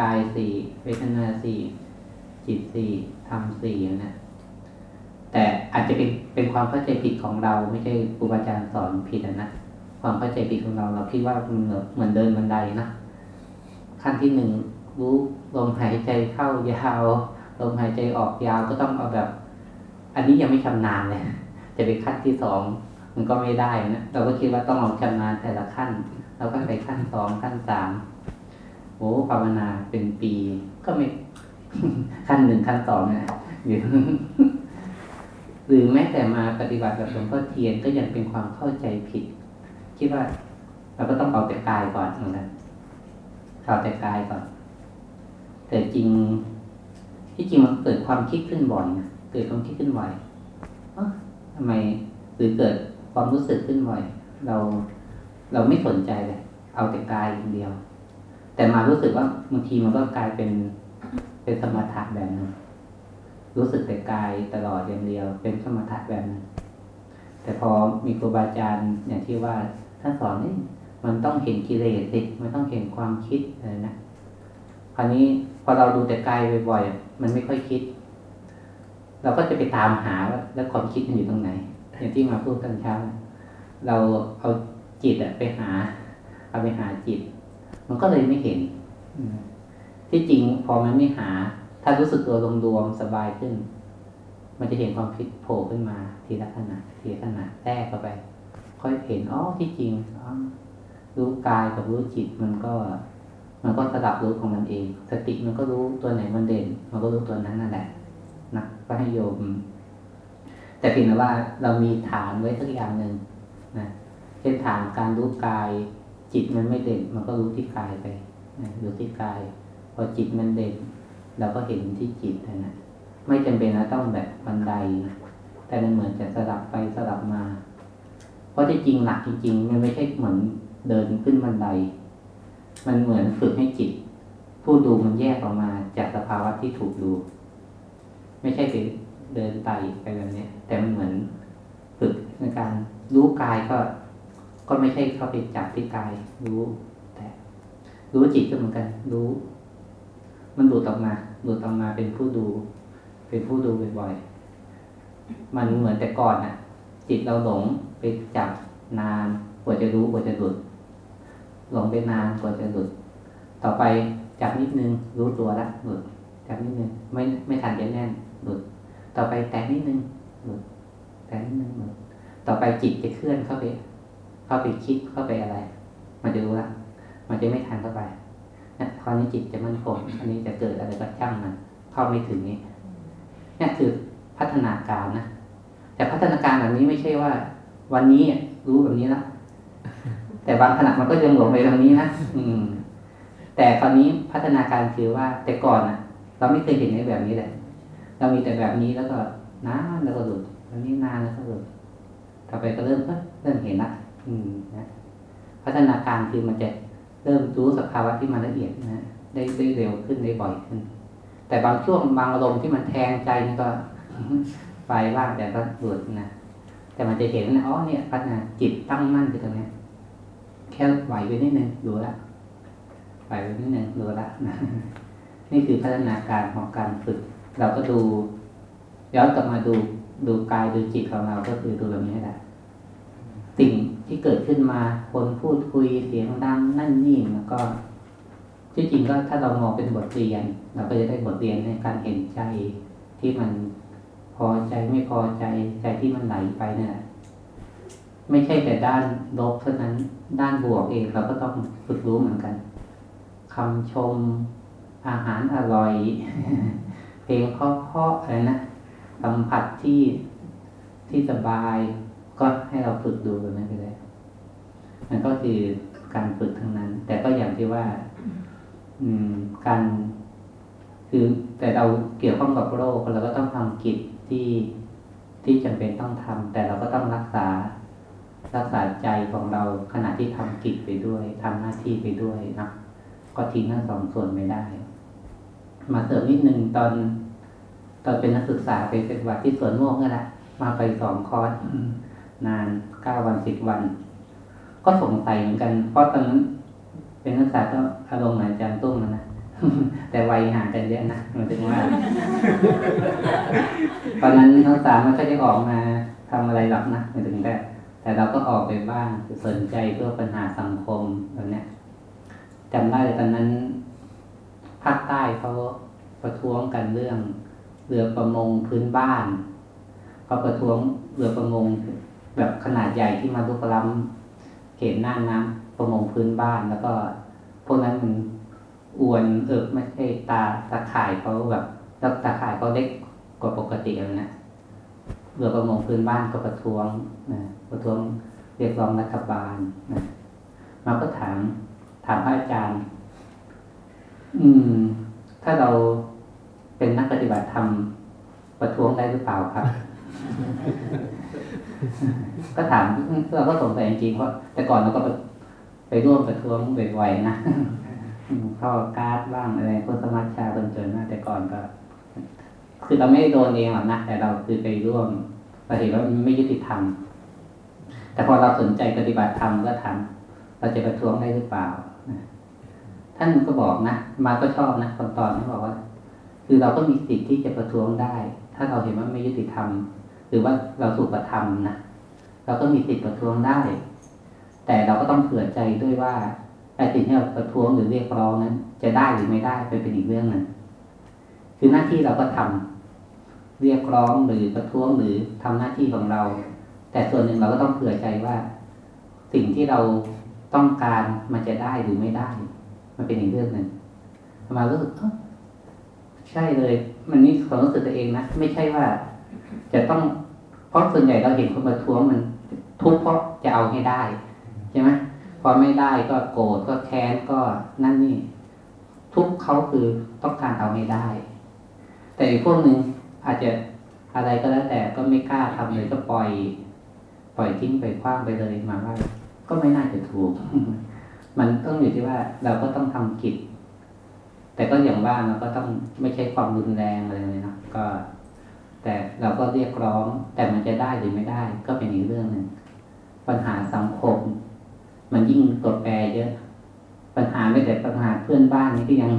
กายสี่เวทนาสี่จิตสี่ธรรมสี่นะแต่อาจจะเป็นเป็นความเข้าใจผิดของเรา ไม่ใช่ครูบาอาจารย์สอนผิดนะความเข้าใจผิดของเราเราคิดว่ามันเหมือนเดินบันไดนะขั้นที่หนึ่งรู้ลมหายใจเข้ายาวลมหายใจออกยาวก็ต้องเอาแบบ อันนี้ยังไม่ชำนาญเลยจะไปขั้นที่สอง มันก็ไม่ได้นะเราก็คิดว่าต้องเอาชำนาญแต่ละขั้น เราก็ไปขั้นสองขั้นสามโอ้ภาวนาเป็นปีก็ไม่ขั้นหนึ่งขั้นสองเนี่ยอหรือแม้แต่มาปฏิบัติแบบหลวงพ่อเทียนก็ยังเป็นความเข้าใจผิด คิดว่า เราก็ต้องเอาแต่กายก่อนเหมือนกันเอาแต่กายก่อน แต่จริงที่จริงมันเกิดความคิดขึ้นบ่อยนะเกิดความคิดขึ้นบ่อยเอ๊ะทำไมหรือเกิด ความรู้สึกขึ้นบ่อย เราเราไม่สนใจเลย เอาแต่กายอย่างเดียว แต่มารู้สึกว่าบางทีมันก็กลายเป็นเป็นสมถะแบบนึงรู้สึกแต่กายตลอดอย่างเดียว เป็นสมถะแบบนึงแต่พอมีครูบาอาจารย์อย่างที่ว่าท่านสอนนี่มันต้องเห็นกิเลสสิมันต้องเห็นความคิดอะไรนะคราวนี้พอเราดูแต่กายบ่อยๆมันไม่ค่อยคิด เราก็จะไปตามหาว่าแล้วความคิดมันอยู่ตรงไหน อย่างที่มาพูดตอนเช้าเราเอาจิตอะไปหา เอาไปหาจิต มันก็เลยไม่เห็นที่จริงพอมันไม่หา ถ้ารู้สึกตัวรวมๆสบายขึ้น มันจะเห็นความคิดโผล่ขึ้นมา ทีละขณะทีละขณะแทรกเข้าไป ค่อยเห็นอ๋อที่จริงรู้กายกับรู้จิตมันก็ มันก็สลับรู้ของมันเอง สติมันก็รู้ตัวไหนมันเด่น มันก็รู้ตัวนั้นนั่นแหละนะก็ให้โยม แต่เพียงแต่ว่าเรามีฐานไว้สักอย่างหนึ่งนะเช่นฐานการรู้กาย จิตมันไม่เด่น มันก็รู้ที่กายไปนะรู้ที่กาย พอจิตมันเด่น เราก็เห็นที่จิตนะนะไม่จำเป็นนะต้องแบบบันได แต่มันเหมือนจะสลับไปสลับมา เพราะที่จริงหลักจริงๆมันไม่ใช่เหมือนเดินขึ้นบันได มันเหมือนฝึกให้จิต ผู้ดูมันแยกออกมาจากสภาวะที่ถูกดู ไม่ใช่ไป เดินไตไปแบบนี้ยแต่มันเหมือนฝึกในการรู้กายก็ ก็ไม่ใช่เข้าไปจับที่กาย รู้ แต่ รู้จิตก็เหมือนกัน รู้ มันดูดออกมาดูดออกมาเป็นผู้ดู เป็นผู้ดูบ่อยๆมันเหมือนแต่ก่อนน่ะจิตเราหลงไปจับนานกว่าจะรู้กว่าจะหลุดหลงไปนานกว่าจะหลุด ต่อไปจับนิดนึงรู้ตัวละหลุดจับนิดนึงไม่ไม่ทันจะแน่นหลุด ต่อไปแตะนิดนึงหลุดแตะนิดนึงหลุดต่อไปจิตจะเคลื่อนเข้าไป เข้าไปคิดเข้าไปอะไรมันจะรู้ละมันจะไม่ทันเข้าไปนะคราวนี้จิตจะมั่นคงอันนี้จะเกิดอะไรก็ช่างมันเข้าไม่ถึงนี้นี่คือพัฒนาการนะแต่พัฒนาการแบบนี้ไม่ใช่ว่า วันนี้รู้แบบนี้แล้วแต่บางขณะมันก็ยังหลงไปตรงนี้นะอืม แต่คราวนี้พัฒนาการคือว่าแต่ก่อนนะเราไม่เคยเห็นในแบบนี้แหละ เรามีแต่แบบนี้แล้วก็นานแล้วก็หลุดวันนี้นานแล้วก็หลุดต่อไปก็เริ่มเอ้ยเริ่มเห็นละอืมนะพัฒนาการคือมันจะเริ่มรู้สภาวะที่มันละเอียดนะได้ได้เร็วขึ้นได้บ่อยขึ้น แต่บางช่วงบางอารมณ์ที่มันแทงใจนี่ก็ไปบ้างแต่ก็หลุดนะแต่มันจะเห็นนะอ๋อเนี่ยพัฒนาจิตตั้งมั่นอยู่ตรงนี้แค่ไหวไปนิดนึงรู้ละไหวไปนิดนึงรู้ละนะนี่คือพัฒนาการของการฝึก เราก็ดูย้อนกลับมาดูดูกายดูจิตของเราก็คือดูแบบนี้แหละสิ่งที่เกิดขึ้นมาคนพูดคุยเสียงดังนั่นนี่แล้วก็ที่จริงก็ถ้าเรามองเป็นบทเรียน เราก็จะได้บทเรียนในการเห็นใจที่มันพอใจไม่พอใจใจที่มันไหลไปเนี่ยไม่ใช่แต่ด้านลบเท่านั้นด้านบวกเองเราก็ต้องฝึกรู้เหมือนกันคำชมอาหารอร่อย เพลงเพราะๆอะไรนะสัมผัสที่ที่สบายก็ให้เราฝึกดูแบบนั้นไปเลยมันก็คือการฝึกทั้งนั้น แต่ก็อย่างที่ว่า อืม การ คือแต่เราเกี่ยวข้องกับโรคเราก็ต้องทำกิจที่ที่จำเป็นต้องทำแต่เราก็ต้องรักษา รักษาใจของเราขณะที่ทำกิจไปด้วยทำหน้าที่ไปด้วยนะก็ทิ้งทั้งสองส่วนไม่ได้ มาเสริมนิดนึงตอน ตอนเป็นนักศึกษาไปเป็นวัดที่สวนโมกนั่นแหละมาไปสองคอร์สนานเก้าวันสิบวัน ก็สงสัยเหมือนกัน เพราะตอนนั้นเป็นนักศึกษาก็อารมณ์เหมือนอาจารย์ตุ้มนะแต่วัยห่างกันเยอะนะหมายถึงว่าตอนนั้นนักศึกษามันก็จะออกมาทำอะไรหรอกนะหมายถึงแต่แต่เราก็ออกไปบ้างสนใจเพื่อปัญหาสังคมแบบเนี้ยจำได้เลยตอนนั้น ภาคใต้เขาประท้วงกันเรื่องเรือประมงพื้นบ้านเขาประท้วงเรือประมงแบบขนาดใหญ่ที่มาลุกล้ำเขตน่านน้ำประมงพื้นบ้านแล้วก็พวกนั้นมันอวนเอิบไม่ใช่ตาตาข่ายเขาแบบแล้วตาข่ายเขาเล็กกว่าปกติเลยนะเรือประมงพื้นบ้านก็ประท้วงนะประท้วงเรียกร้องรัฐบาลนะเราก็ถามถามพระอาจารย์ อืม ถ้าเราเป็นนักปฏิบัติธรรมประท้วงได้หรือเปล่าครับ ก็ถามเราก็สงสัยจริงๆเพราะแต่ก่อนเราก็ไปร่วมประท้วงบ่อยๆนะเข้าการ์ดบ้างอะไรพวกสมัชชาคนจนนะแต่ก่อนก็ คือเราไม่โดนเองหรอกนะแต่เราคือไปร่วมเราเห็นว่ามันไม่ยุติธรรมแต่พอเราสนใจปฏิบัติธรรมก็ทำเราจะประท้วงได้หรือเปล่า ท่านก็บอกนะมาก็ชอบนะตอนตอนที่บอกว่า คือเราก็มีสิทธิ์ที่จะประท้วงได้ ถ้าเราเห็นว่าไม่ยุติธรรม หรือว่าเราถูกกระทำนะเราก็มีสิทธิ์ประท้วงได้ แต่เราก็ต้องเผื่อใจด้วยว่าไอ้สิ่งที่เราประท้วงหรือเรียกร้องนั้น จะได้หรือไม่ได้ไปเป็นอีกเรื่องหนึ่งคือหน้าที่เราก็ทำเรียกร้องหรือประท้วงหรือทำหน้าที่ของเรา แต่ส่วนหนึ่งเราก็ต้องเผื่อใจว่า สิ่งที่เราต้องการมันจะได้หรือไม่ได้ มันเป็นอีกเรื่องหนึ่งมารู้สึกใช่เลย มันนี่ความรู้สึกตัวเองนะไม่ใช่ว่า จะต้องเพราะส่วนใหญ่เราเห็นคนประท้วงมันทุกข์เพราะจะเอาให้ได้ใช่ไหมพอไม่ได้ก็โกรธก็แค้นก็นั่นนี่ ทุกเขาคือต้องการเอาให้ได้ แต่อีกพวกหนึ่งอาจจะอะไรก็แล้วแต่ก็ไม่กล้าทำเลยก็ปล่อย ปล่อยทิ้งไปคว้างไปเลยมาว่า ก็ไม่น่าจะถูก มันต้องอยู่ที่ว่าเราก็ต้องทำกิจ แต่ก็อย่างว่าเราก็ต้องไม่ใช่ความรุนแรงอะไรเลยนะก็ แต่เราก็เรียกร้อง แต่มันจะได้หรือไม่ได้ ก็เป็นอีกเรื่องหนึ่งปัญหาสังคม มันยิ่งตัวแปรเยอะ ปัญหาไม่แต่ปัญหาเพื่อนบ้านนี่ก็ยัง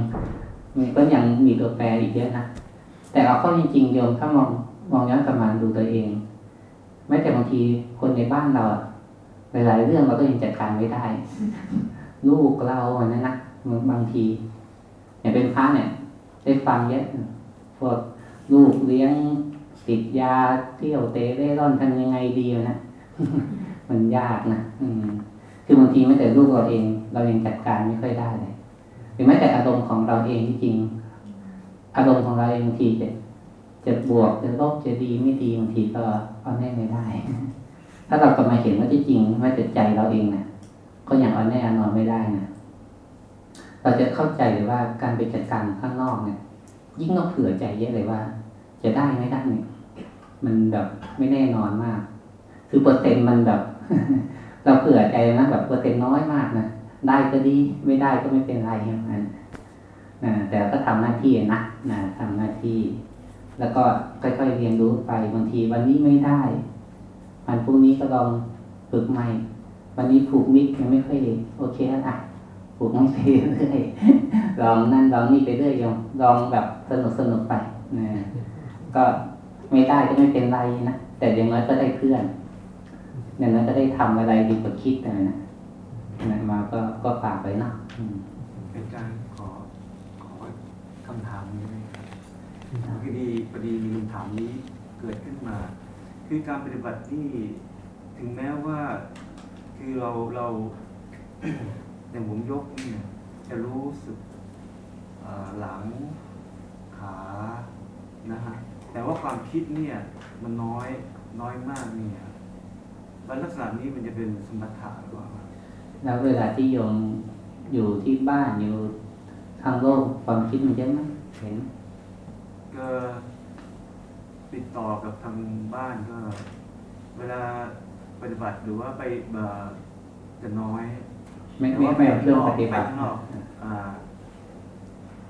มันก็ยังมีตัวแปรอีกเยอะนะแต่เอาเข้าจริงๆโยมถ้ามองมองย้อนกลับมาดูตัวเองแม้แต่บางทีคนในบ้านเราอะหลายๆเรื่องเราก็ยังจัดการไม่ได้ ลูกเราอะนะนะบางทีอย่างเป็นพระเนี่ย ได้ฟังเยอะพวกลูกเลี้ยงติดยาเที่ยวเตะเร่ร่อนทำยังไงดีนะมันยากนะอืมคือบางทีไม่แต่ลูกเราเอง เรายังจัดการไม่ค่อยได้เลยหรือแม้แต่อารมณ์ของเราเองจริงอารมณ์ของเราเองบางทีจะจะบวกจะลบจะดีไม่ดีบางทีก็เอาแน่ไม่ได้ ถ้าเรากลับมาเห็นว่าที่จริงแม้แต่ใจเราเองนะ ก็ยังเอาแน่เอนอนไม่ได้นะเราจะเข้าใจเลยว่าการไปจัดการข้างนอกเนี่ย ยิ่งต้องเผื่อใจเยอะเลยว่า จะได้ไม่ได้เนี่ยมันแบบไม่แน่นอนมาก คือเปอร์เซ็นต์มันแบบ เราเผื่อใจนะแบบเปอร์เซ็นต์น้อยมากนะได้ก็ดีไม่ได้ก็ไม่เป็นไรอย่างนั้นนะแต่ก็ทำหน้าที่นะนะทำหน้าที่ แล้วก็ค่อยๆเรียนรู้ไปบางทีวันนี้ไม่ได้วันพรุ่งนี้ก็ลองฝึกใหม่ วันนี้ผูกมิดยังไม่ค่อยโอเคแล้วอะผูกไม่ไปเรื่อยลองนั่นลองนี่ไปเรื่อยยองลองแบบสนุกสนุกไปนะก็ไม่ได้ก็ไม่เป็นไรนะแต่อย่างน้อยก็ได้เพื่อนอย่างนั้นก็ได้ทำอะไรดีกว่าคิดนะนะนะมาก็ก็ฝากไว้เนาะเป็นการขอขอคำถามนี้ไหมครับพอดีพอดีมีคำถามนี้เกิดขึ้นมา คือการปฏิบัติที่ถึงแม้ว่า คือเราเราอย่างผมยกเนี่ยจะรู้สึกเอ่อหลังขานะฮะแต่ว่าความคิดเนี่ยมันน้อยน้อยมากเนี่ยมันลักษณะนี้มันจะเป็นสมถะหรือเปล่าครับแล้วเวลาที่โยมอยู่ที่บ้านอยู่ทางโลกความคิดมันเยอะไหมเห็นก็ติดต่อกับทางบ้านก็ เวลา ปฏิบัติหรือว่าไปเอ่อจะน้อยไม่ไม่ไม่เรื่องปฏิบัติไปข้างนอกอ่า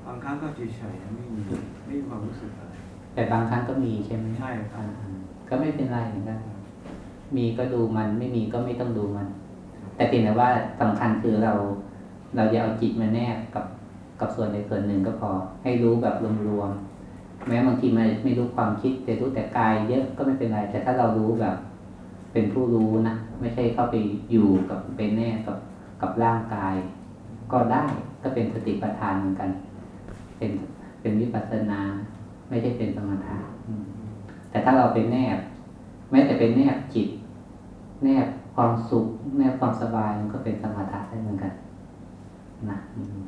บางครั้งก็เฉยๆไม่มีไม่มีความรู้สึกอะไรแต่บางครั้งก็มีใช่ไหมใช่ครับอ่าก็ไม่เป็นไรเหมือนกันมีก็ดูมันไม่มีก็ไม่ต้องดูมัน แต่เพียงแต่ว่าสำคัญคือเรา เราจะเอาจิตมาแนบกับกับส่วนใดส่วนหนึ่งก็พอ ให้รู้แบบรวมๆแม้บางทีมันไม่รู้ความคิดแต่รู้แต่กายเยอะก็ไม่เป็นไร แต่ถ้าเรารู้แบบ เป็นผู้รู้นะไม่ใช่เข้าไปอยู่กับเป็นแน่กับกับร่างกาย ก็ได้ก็เป็นสติปัฏฐานเหมือนกัน เป็นเป็นวิปัสสนา ไม่ใช่เป็นสมถะแต่ถ้าเราเป็นแนบ แม้แต่เป็นแนบจิต แนบความสุข แนบความสบายมันก็เป็นสมถะได้เหมือนกัน นะอืม